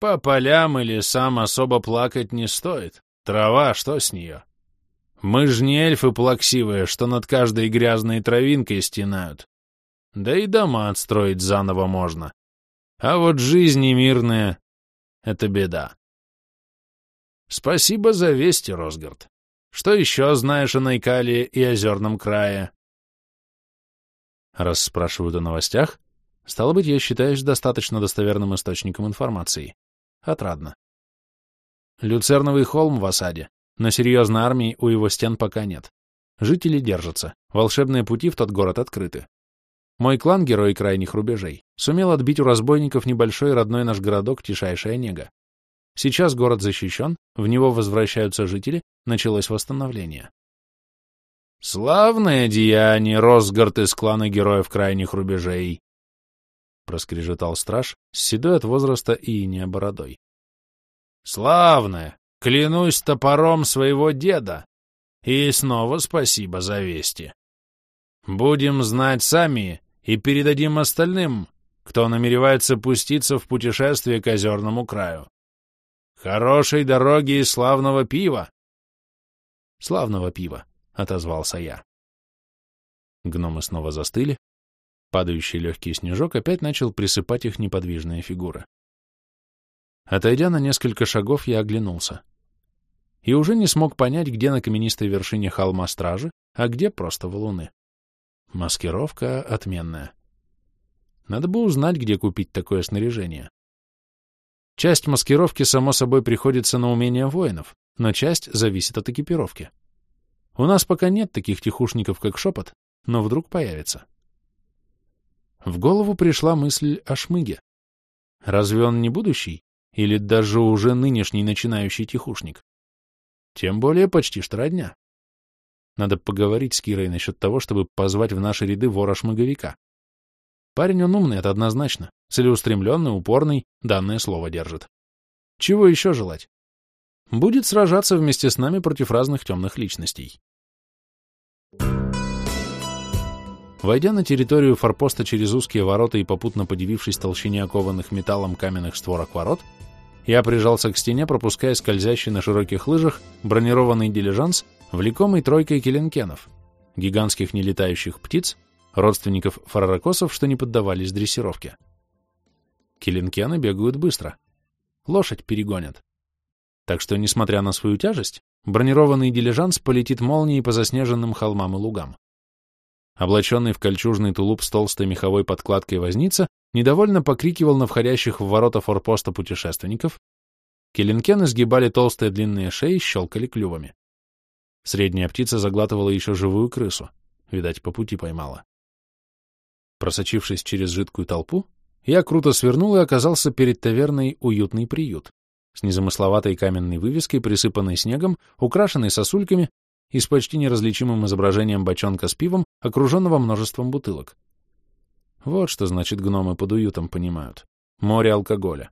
По полям и лесам особо плакать не стоит. Трава, что с нее? Мы ж не эльфы плаксивые, что над каждой грязной травинкой стенают. Да и дома отстроить заново можно. А вот жизни мирные — это беда. Спасибо за вести, Росгард. Что еще знаешь о Найкале и Озерном крае? Раз спрашивают о новостях, стало быть, я считаюсь достаточно достоверным источником информации. Отрадно. Люцерновый холм в осаде, но серьезной армии у его стен пока нет. Жители держатся, волшебные пути в тот город открыты. Мой клан, герой крайних рубежей, сумел отбить у разбойников небольшой родной наш городок Тишайшая Нега. Сейчас город защищен, в него возвращаются жители, началось восстановление. «Славное деяние, Росгард из клана героев крайних рубежей!» Проскрежетал страж с седой от возраста и иния бородой. «Славное! Клянусь топором своего деда. И снова спасибо за вести. Будем знать сами и передадим остальным, кто намеревается пуститься в путешествие к озерному краю. Хорошей дороги и славного пива. Славного пива, — отозвался я. Гномы снова застыли. Падающий легкий снежок опять начал присыпать их неподвижные фигуры. Отойдя на несколько шагов, я оглянулся и уже не смог понять, где на каменистой вершине холма стражи, а где просто валуны. Маскировка отменная. Надо бы узнать, где купить такое снаряжение. Часть маскировки, само собой, приходится на умения воинов, но часть зависит от экипировки. У нас пока нет таких тихушников, как шепот, но вдруг появится. В голову пришла мысль о шмыге. Разве он не будущий? Или даже уже нынешний начинающий тихушник? Тем более почти что родня. Надо поговорить с Кирой насчет того, чтобы позвать в наши ряды вора-шмыговика. Парень он умный, это однозначно. Целеустремленный, упорный, данное слово держит. Чего еще желать? Будет сражаться вместе с нами против разных темных личностей. Войдя на территорию форпоста через узкие ворота и попутно подивившись толщине окованных металлом каменных створок ворот, я прижался к стене, пропуская скользящий на широких лыжах бронированный дилижанс, влекомый тройкой келенкенов, гигантских нелетающих птиц, родственников фараракосов, что не поддавались дрессировке. Келенкены бегают быстро. Лошадь перегонят. Так что, несмотря на свою тяжесть, бронированный дилижанс полетит молнией по заснеженным холмам и лугам. Облаченный в кольчужный тулуп с толстой меховой подкладкой возница недовольно покрикивал на входящих в ворота форпоста путешественников, келенкены сгибали толстые длинные шеи, щелкали клювами. Средняя птица заглатывала еще живую крысу, видать, по пути поймала. Просочившись через жидкую толпу, я круто свернул и оказался перед таверной «Уютный приют» с незамысловатой каменной вывеской, присыпанной снегом, украшенной сосульками и с почти неразличимым изображением бочонка с пивом, окруженного множеством бутылок. Вот что значит гномы под уютом понимают. Море алкоголя.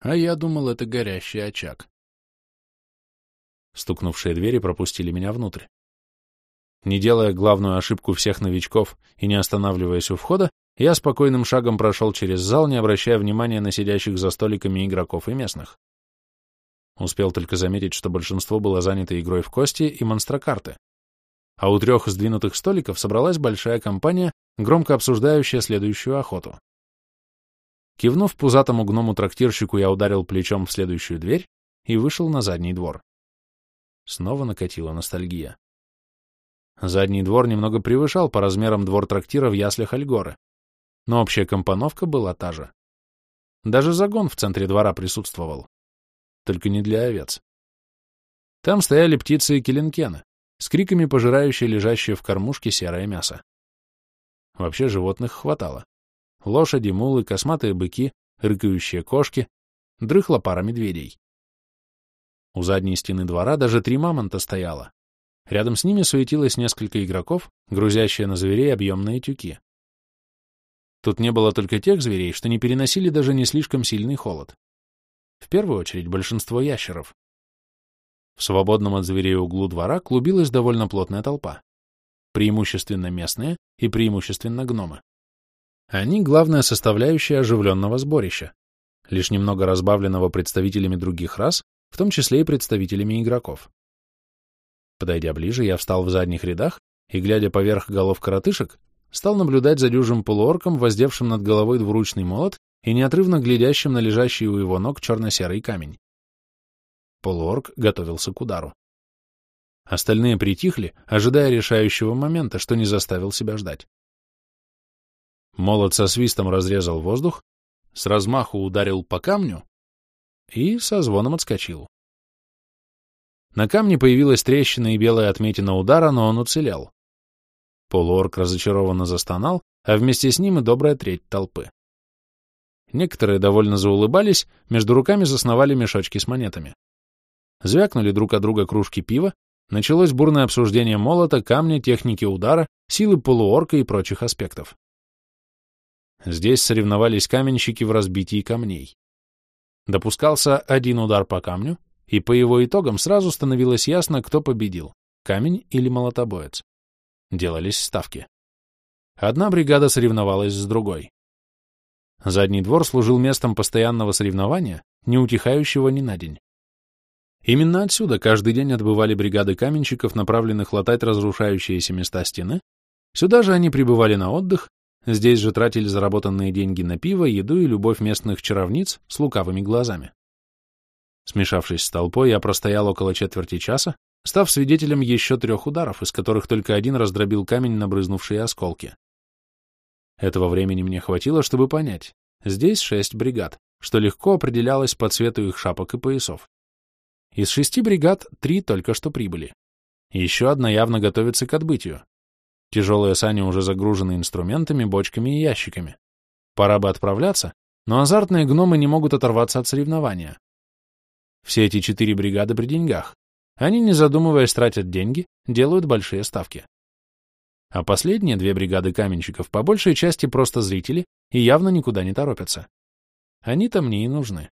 А я думал, это горящий очаг. Стукнувшие двери пропустили меня внутрь. Не делая главную ошибку всех новичков и не останавливаясь у входа, я спокойным шагом прошел через зал, не обращая внимания на сидящих за столиками игроков и местных. Успел только заметить, что большинство было занято игрой в кости и монстрокарты. А у трех сдвинутых столиков собралась большая компания, громко обсуждающая следующую охоту. Кивнув пузатому гному-трактирщику, я ударил плечом в следующую дверь и вышел на задний двор. Снова накатила ностальгия. Задний двор немного превышал по размерам двор трактира в яслях Альгоры, но общая компоновка была та же. Даже загон в центре двора присутствовал. Только не для овец. Там стояли птицы и келенкены, с криками пожирающие лежащее в кормушке серое мясо. Вообще животных хватало. Лошади, мулы, косматые быки, рыкающие кошки, дрыхла пара медведей. У задней стены двора даже три мамонта стояло. Рядом с ними суетилось несколько игроков, грузящие на зверей объемные тюки. Тут не было только тех зверей, что не переносили даже не слишком сильный холод. В первую очередь большинство ящеров. В свободном от зверей углу двора клубилась довольно плотная толпа. Преимущественно местные и преимущественно гномы. Они — главная составляющая оживленного сборища, лишь немного разбавленного представителями других рас, в том числе и представителями игроков. Подойдя ближе, я встал в задних рядах и, глядя поверх голов коротышек, стал наблюдать за дюжим полуорком, воздевшим над головой двуручный молот и неотрывно глядящим на лежащий у его ног черно-серый камень. Полуорк готовился к удару. Остальные притихли, ожидая решающего момента, что не заставил себя ждать. Молот со свистом разрезал воздух, с размаху ударил по камню и со звоном отскочил. На камне появилась трещина и белая отметина удара, но он уцелел. Полуорк разочарованно застонал, а вместе с ним и добрая треть толпы. Некоторые довольно заулыбались, между руками засновали мешочки с монетами. Звякнули друг от друга кружки пива, началось бурное обсуждение молота, камня, техники удара, силы полуорка и прочих аспектов. Здесь соревновались каменщики в разбитии камней. Допускался один удар по камню, и по его итогам сразу становилось ясно, кто победил — камень или молотобоец. Делались ставки. Одна бригада соревновалась с другой. Задний двор служил местом постоянного соревнования, не утихающего ни на день. Именно отсюда каждый день отбывали бригады каменщиков, направленных латать разрушающиеся места стены. Сюда же они прибывали на отдых Здесь же тратили заработанные деньги на пиво, еду и любовь местных чаровниц с лукавыми глазами. Смешавшись с толпой, я простоял около четверти часа, став свидетелем еще трех ударов, из которых только один раздробил камень на брызнувшие осколки. Этого времени мне хватило, чтобы понять. Здесь шесть бригад, что легко определялось по цвету их шапок и поясов. Из шести бригад три только что прибыли. Еще одна явно готовится к отбытию. Тяжелые сани уже загружены инструментами, бочками и ящиками. Пора бы отправляться, но азартные гномы не могут оторваться от соревнования. Все эти четыре бригады при деньгах. Они, не задумываясь, тратят деньги, делают большие ставки. А последние две бригады каменщиков по большей части просто зрители и явно никуда не торопятся. Они-то мне и нужны.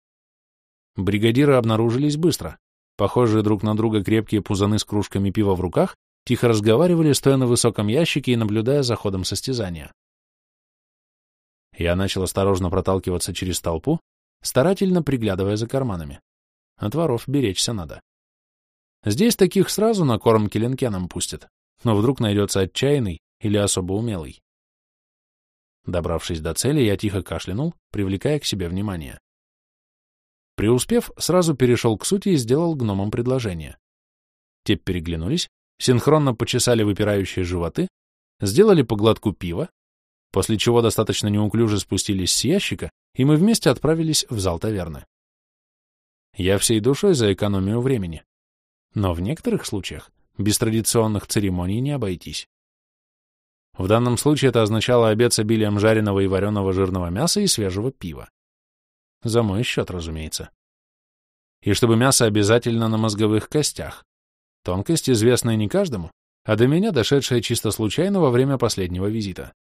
Бригадиры обнаружились быстро. Похожие друг на друга крепкие пузаны с кружками пива в руках тихо разговаривали, стоя на высоком ящике и наблюдая за ходом состязания. Я начал осторожно проталкиваться через толпу, старательно приглядывая за карманами. От воров беречься надо. Здесь таких сразу на корм келенкенам пустят, но вдруг найдется отчаянный или особо умелый. Добравшись до цели, я тихо кашлянул, привлекая к себе внимание. Преуспев, сразу перешел к сути и сделал гномам предложение. Те переглянулись, синхронно почесали выпирающие животы, сделали поглотку пива, после чего достаточно неуклюже спустились с ящика, и мы вместе отправились в зал таверны. Я всей душой за экономию времени. Но в некоторых случаях без традиционных церемоний не обойтись. В данном случае это означало обед с обилием жареного и вареного жирного мяса и свежего пива. За мой счет, разумеется. И чтобы мясо обязательно на мозговых костях, Тонкость, известная не каждому, а до меня дошедшая чисто случайно во время последнего визита.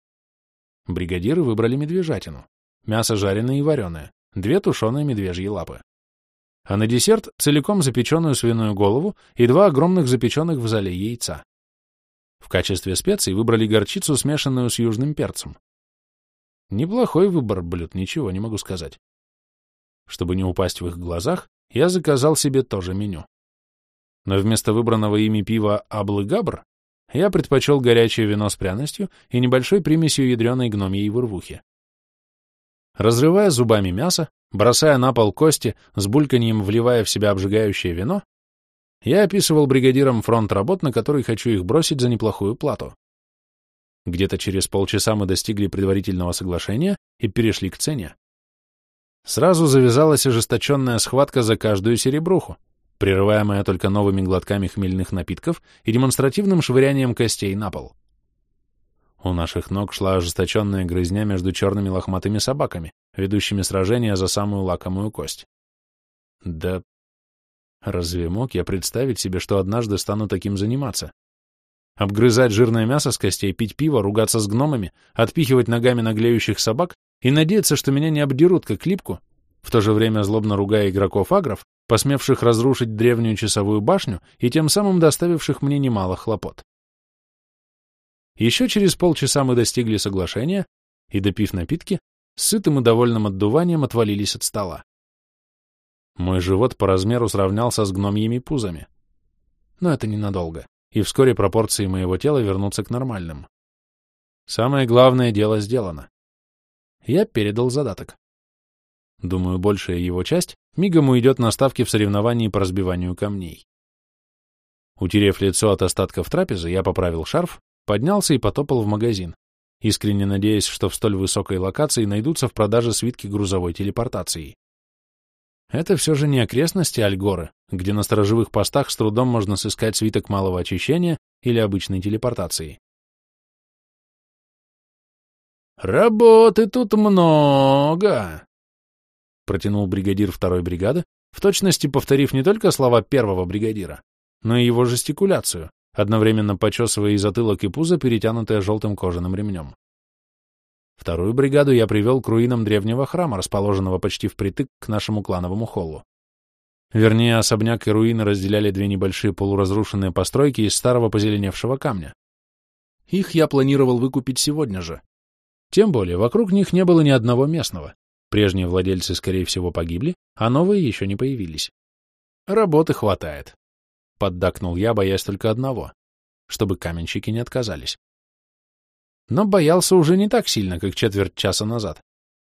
Бригадиры выбрали медвежатину, мясо жареное и вареное, две тушеные медвежьи лапы. А на десерт целиком запеченную свиную голову и два огромных запеченных в зале яйца. В качестве специй выбрали горчицу, смешанную с южным перцем. Неплохой выбор блюд, ничего не могу сказать. Чтобы не упасть в их глазах, я заказал себе тоже меню. Но вместо выбранного ими пива «Аблы-Габр» я предпочел горячее вино с пряностью и небольшой примесью ядреной гномьей вырвухи. Разрывая зубами мясо, бросая на пол кости, с бульканьем вливая в себя обжигающее вино, я описывал бригадирам фронт работ, на который хочу их бросить за неплохую плату. Где-то через полчаса мы достигли предварительного соглашения и перешли к цене. Сразу завязалась ожесточенная схватка за каждую серебруху, прерываемая только новыми глотками хмельных напитков и демонстративным швырянием костей на пол. У наших ног шла ожесточенная грызня между черными лохматыми собаками, ведущими сражение за самую лакомую кость. Да разве мог я представить себе, что однажды стану таким заниматься? Обгрызать жирное мясо с костей, пить пиво, ругаться с гномами, отпихивать ногами наглеющих собак и надеяться, что меня не обдерут как липку, в то же время злобно ругая игроков-агров, посмевших разрушить древнюю часовую башню и тем самым доставивших мне немало хлопот. Еще через полчаса мы достигли соглашения и, допив напитки, сытым и довольным отдуванием отвалились от стола. Мой живот по размеру сравнялся с гномьими пузами. Но это ненадолго, и вскоре пропорции моего тела вернутся к нормальным. Самое главное дело сделано. Я передал задаток. Думаю, большая его часть мигом уйдет на ставки в соревновании по разбиванию камней. Утерев лицо от остатков трапезы, я поправил шарф, поднялся и потопал в магазин, искренне надеясь, что в столь высокой локации найдутся в продаже свитки грузовой телепортации. Это все же не окрестности Альгоры, где на сторожевых постах с трудом можно сыскать свиток малого очищения или обычной телепортации. «Работы тут много!» — протянул бригадир второй бригады, в точности повторив не только слова первого бригадира, но и его жестикуляцию, одновременно почесывая и затылок, и пузо, перетянутое желтым кожаным ремнем. Вторую бригаду я привел к руинам древнего храма, расположенного почти впритык к нашему клановому холлу. Вернее, особняк и руины разделяли две небольшие полуразрушенные постройки из старого позеленевшего камня. Их я планировал выкупить сегодня же. Тем более, вокруг них не было ни одного местного. Прежние владельцы, скорее всего, погибли, а новые еще не появились. Работы хватает. Поддакнул я, боясь только одного, чтобы каменщики не отказались. Но боялся уже не так сильно, как четверть часа назад,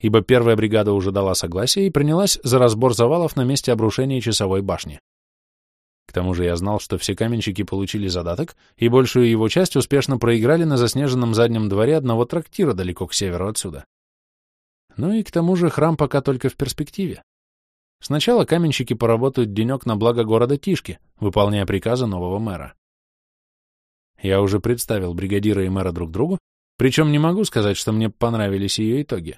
ибо первая бригада уже дала согласие и принялась за разбор завалов на месте обрушения часовой башни. К тому же я знал, что все каменщики получили задаток, и большую его часть успешно проиграли на заснеженном заднем дворе одного трактира далеко к северу отсюда. Ну и к тому же храм пока только в перспективе. Сначала каменщики поработают денек на благо города Тишки, выполняя приказы нового мэра. Я уже представил бригадира и мэра друг другу причем не могу сказать, что мне понравились ее итоги.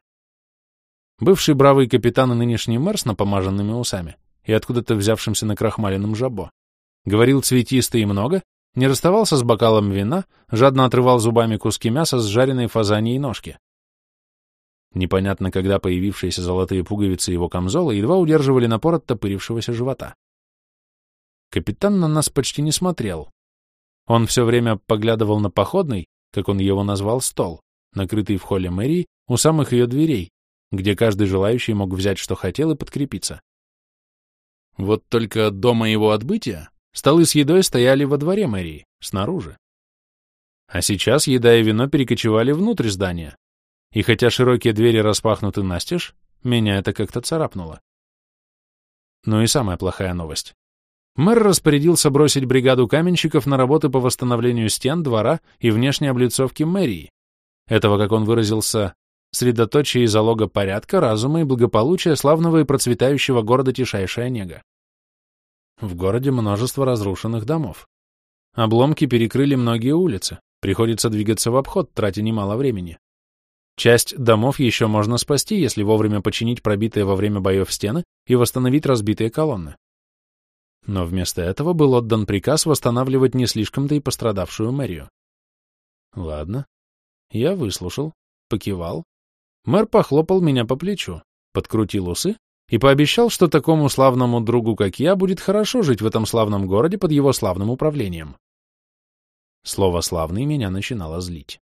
Бывший бравый капитан и нынешний мэр с напомаженными усами и откуда-то взявшимся на крахмаленном жабо. Говорил цветисто и много, не расставался с бокалом вина, жадно отрывал зубами куски мяса с жареной фазанией ножки. Непонятно, когда появившиеся золотые пуговицы его камзола едва удерживали напор оттопырившегося живота. Капитан на нас почти не смотрел. Он все время поглядывал на походный, как он его назвал, стол, накрытый в холле мэрии у самых ее дверей, где каждый желающий мог взять, что хотел, и подкрепиться. Вот только до моего отбытия столы с едой стояли во дворе мэрии, снаружи. А сейчас еда и вино перекочевали внутрь здания, и хотя широкие двери распахнуты настежь, меня это как-то царапнуло. Ну и самая плохая новость. Мэр распорядился бросить бригаду каменщиков на работы по восстановлению стен, двора и внешней облицовки мэрии. Этого, как он выразился, средоточие и залога порядка, разума и благополучия славного и процветающего города Тишайшая Нега. В городе множество разрушенных домов. Обломки перекрыли многие улицы, приходится двигаться в обход, тратя немало времени. Часть домов еще можно спасти, если вовремя починить пробитые во время боев стены и восстановить разбитые колонны но вместо этого был отдан приказ восстанавливать не слишком-то и пострадавшую мэрию. Ладно. Я выслушал, покивал. Мэр похлопал меня по плечу, подкрутил усы и пообещал, что такому славному другу, как я, будет хорошо жить в этом славном городе под его славным управлением. Слово «славный» меня начинало злить.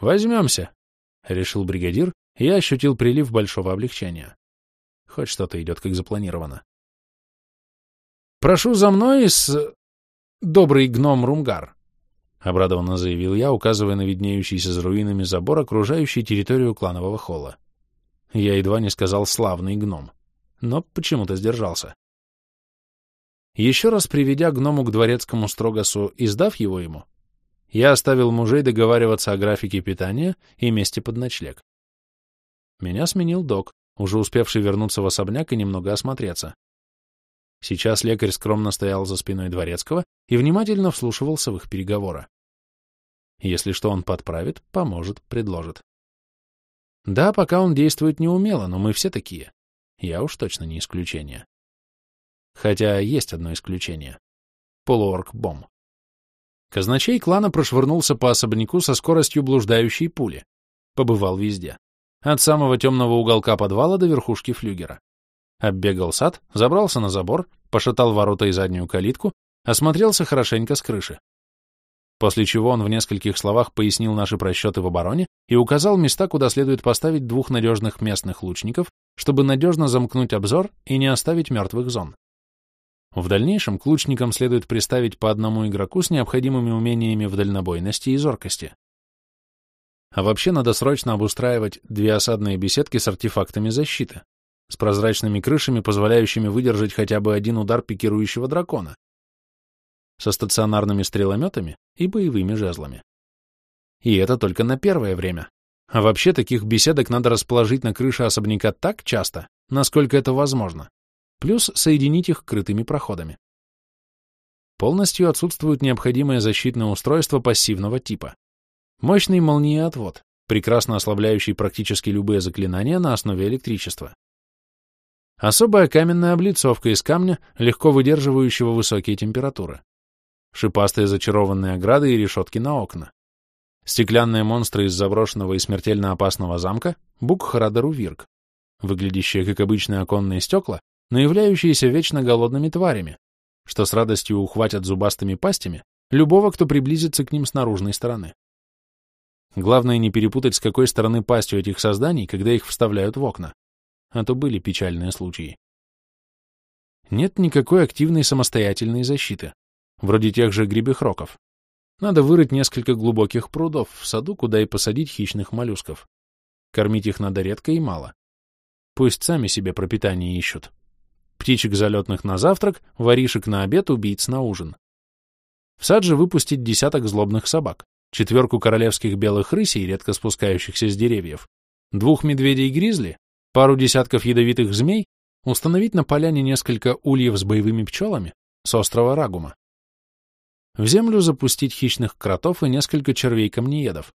«Возьмемся», — решил бригадир, и я ощутил прилив большого облегчения. Хоть что-то идет, как запланировано. «Прошу за мной с... добрый гном Румгар», — обрадованно заявил я, указывая на виднеющийся за руинами забор, окружающий территорию кланового холла. Я едва не сказал «славный гном», но почему-то сдержался. Еще раз приведя гному к дворецкому строгосу и сдав его ему, я оставил мужей договариваться о графике питания и месте под ночлег. Меня сменил док, уже успевший вернуться в особняк и немного осмотреться. Сейчас лекарь скромно стоял за спиной дворецкого и внимательно вслушивался в их переговоры. Если что он подправит, поможет, предложит. Да, пока он действует неумело, но мы все такие. Я уж точно не исключение. Хотя есть одно исключение. Полуорг Бом. Казначей клана прошвырнулся по особняку со скоростью блуждающей пули. Побывал везде. От самого темного уголка подвала до верхушки флюгера. Оббегал сад, забрался на забор, пошатал ворота и заднюю калитку, осмотрелся хорошенько с крыши. После чего он в нескольких словах пояснил наши просчеты в обороне и указал места, куда следует поставить двух надежных местных лучников, чтобы надежно замкнуть обзор и не оставить мертвых зон. В дальнейшем к лучникам следует приставить по одному игроку с необходимыми умениями в дальнобойности и зоркости. А вообще надо срочно обустраивать две осадные беседки с артефактами защиты, с прозрачными крышами, позволяющими выдержать хотя бы один удар пикирующего дракона, со стационарными стрелометами и боевыми жезлами. И это только на первое время. А вообще таких беседок надо расположить на крыше особняка так часто, насколько это возможно, плюс соединить их крытыми проходами. Полностью отсутствует необходимое защитное устройство пассивного типа. Мощный молниеотвод, прекрасно ослабляющий практически любые заклинания на основе электричества. Особая каменная облицовка из камня, легко выдерживающего высокие температуры шипастые зачарованные ограды и решетки на окна. Стеклянные монстры из заброшенного и смертельно опасного замка Букхарадеру Вирк, выглядящие как обычные оконные стекла, но являющиеся вечно голодными тварями, что с радостью ухватят зубастыми пастями любого, кто приблизится к ним с наружной стороны. Главное не перепутать, с какой стороны пастью этих созданий, когда их вставляют в окна. А то были печальные случаи. Нет никакой активной самостоятельной защиты вроде тех же грибехроков. Надо вырыть несколько глубоких прудов в саду, куда и посадить хищных моллюсков. Кормить их надо редко и мало. Пусть сами себе пропитание ищут. Птичек залетных на завтрак, воришек на обед, убийц на ужин. В сад же выпустить десяток злобных собак, четверку королевских белых рысей, редко спускающихся с деревьев, двух медведей-гризли, пару десятков ядовитых змей, установить на поляне несколько ульев с боевыми пчелами с острова Рагума. В землю запустить хищных кротов и несколько червей-камнеедов.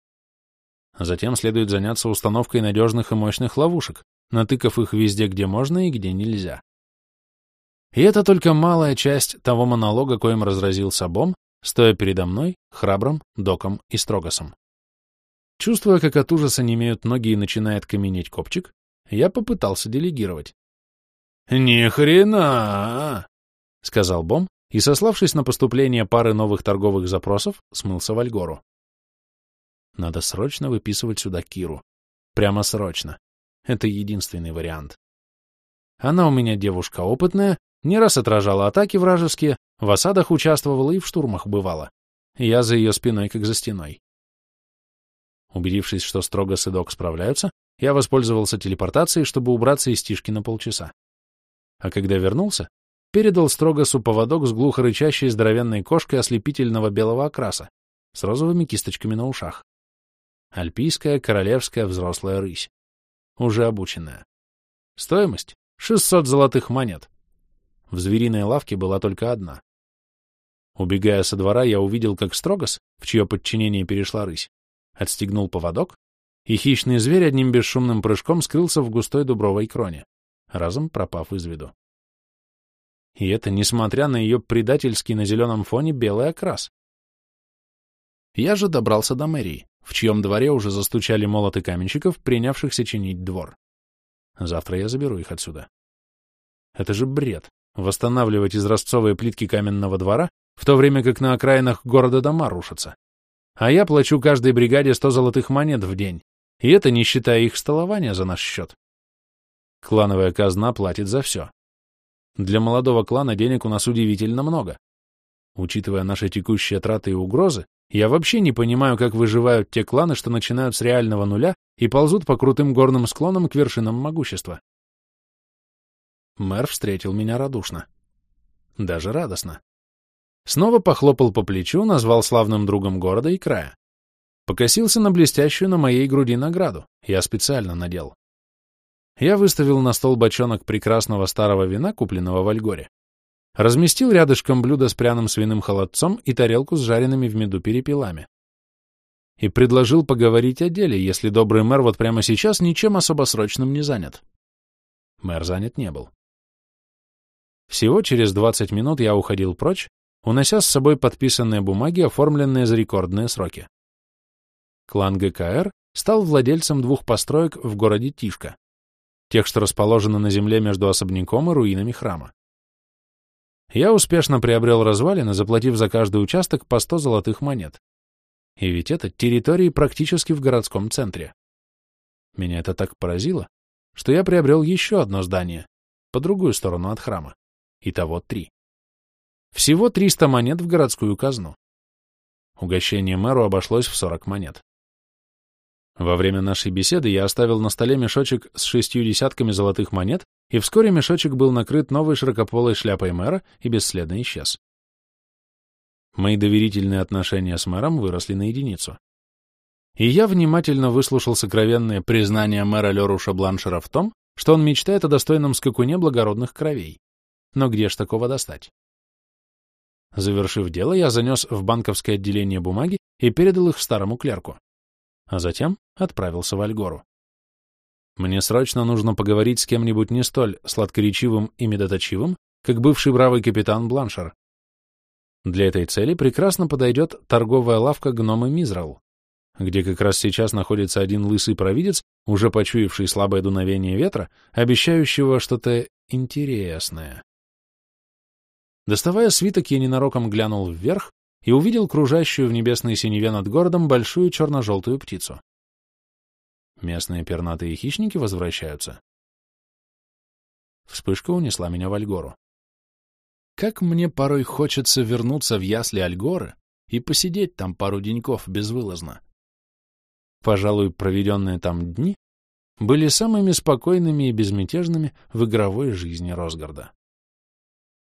Затем следует заняться установкой надежных и мощных ловушек, натыкав их везде, где можно и где нельзя. И это только малая часть того монолога, коим разразился Бом, стоя передо мной, храбрым, доком и строгосом. Чувствуя, как от ужаса не имеют ноги и начинает каменеть копчик, я попытался делегировать. «Ни хрена!» — сказал Бом, и, сославшись на поступление пары новых торговых запросов, смылся в Альгору. Надо срочно выписывать сюда Киру. Прямо срочно. Это единственный вариант. Она у меня девушка опытная, не раз отражала атаки вражеские, в осадах участвовала и в штурмах бывала. Я за ее спиной, как за стеной. Убедившись, что строго с Эдок справляются, я воспользовался телепортацией, чтобы убраться из Тишки на полчаса. А когда вернулся, передал строго суповодок с глухо рычащей здоровенной кошкой ослепительного белого окраса с розовыми кисточками на ушах. Альпийская королевская взрослая рысь. Уже обученная. Стоимость — 600 золотых монет. В звериной лавке была только одна. Убегая со двора, я увидел, как Строгос, в чье подчинение перешла рысь, отстегнул поводок, и хищный зверь одним бесшумным прыжком скрылся в густой дубровой кроне, разом пропав из виду. И это несмотря на ее предательский на зеленом фоне белый окрас. Я же добрался до мэрии, в чьем дворе уже застучали молоты каменщиков, принявшихся чинить двор. Завтра я заберу их отсюда. Это же бред — восстанавливать изразцовые плитки каменного двора, в то время как на окраинах города дома рушатся. А я плачу каждой бригаде сто золотых монет в день, и это не считая их столования за наш счет. Клановая казна платит за все. Для молодого клана денег у нас удивительно много. Учитывая наши текущие траты и угрозы, я вообще не понимаю, как выживают те кланы, что начинают с реального нуля и ползут по крутым горным склонам к вершинам могущества. Мэр встретил меня радушно. Даже радостно. Снова похлопал по плечу, назвал славным другом города и края. Покосился на блестящую на моей груди награду. Я специально надел. Я выставил на стол бочонок прекрасного старого вина, купленного в Альгоре. Разместил рядышком блюдо с пряным свиным холодцом и тарелку с жареными в меду перепелами. И предложил поговорить о деле, если добрый мэр вот прямо сейчас ничем особо срочным не занят. Мэр занят не был. Всего через 20 минут я уходил прочь, унося с собой подписанные бумаги, оформленные за рекордные сроки. Клан ГКР стал владельцем двух построек в городе Тишка, тех, что расположены на земле между особняком и руинами храма. Я успешно приобрел развалины, заплатив за каждый участок по 100 золотых монет. И ведь это территории практически в городском центре. Меня это так поразило, что я приобрел еще одно здание, по другую сторону от храма. Итого три. Всего 300 монет в городскую казну. Угощение мэру обошлось в 40 монет. Во время нашей беседы я оставил на столе мешочек с шестью десятками золотых монет, и вскоре мешочек был накрыт новой широкополой шляпой мэра и бесследно исчез. Мои доверительные отношения с мэром выросли на единицу. И я внимательно выслушал сокровенное признание мэра Леруша Бланшера в том, что он мечтает о достойном скакуне благородных кровей. Но где ж такого достать? Завершив дело, я занес в банковское отделение бумаги и передал их старому клерку а затем отправился в Альгору. Мне срочно нужно поговорить с кем-нибудь не столь сладкоречивым и медоточивым, как бывший бравый капитан Бланшер. Для этой цели прекрасно подойдет торговая лавка гномы Мизрал, где как раз сейчас находится один лысый провидец, уже почуявший слабое дуновение ветра, обещающего что-то интересное. Доставая свиток, я ненароком глянул вверх и увидел кружащую в небесной синеве над городом большую черно-желтую птицу. Местные пернатые хищники возвращаются. Вспышка унесла меня в Альгору. Как мне порой хочется вернуться в ясли Альгоры и посидеть там пару деньков безвылазно. Пожалуй, проведенные там дни были самыми спокойными и безмятежными в игровой жизни Росгарда.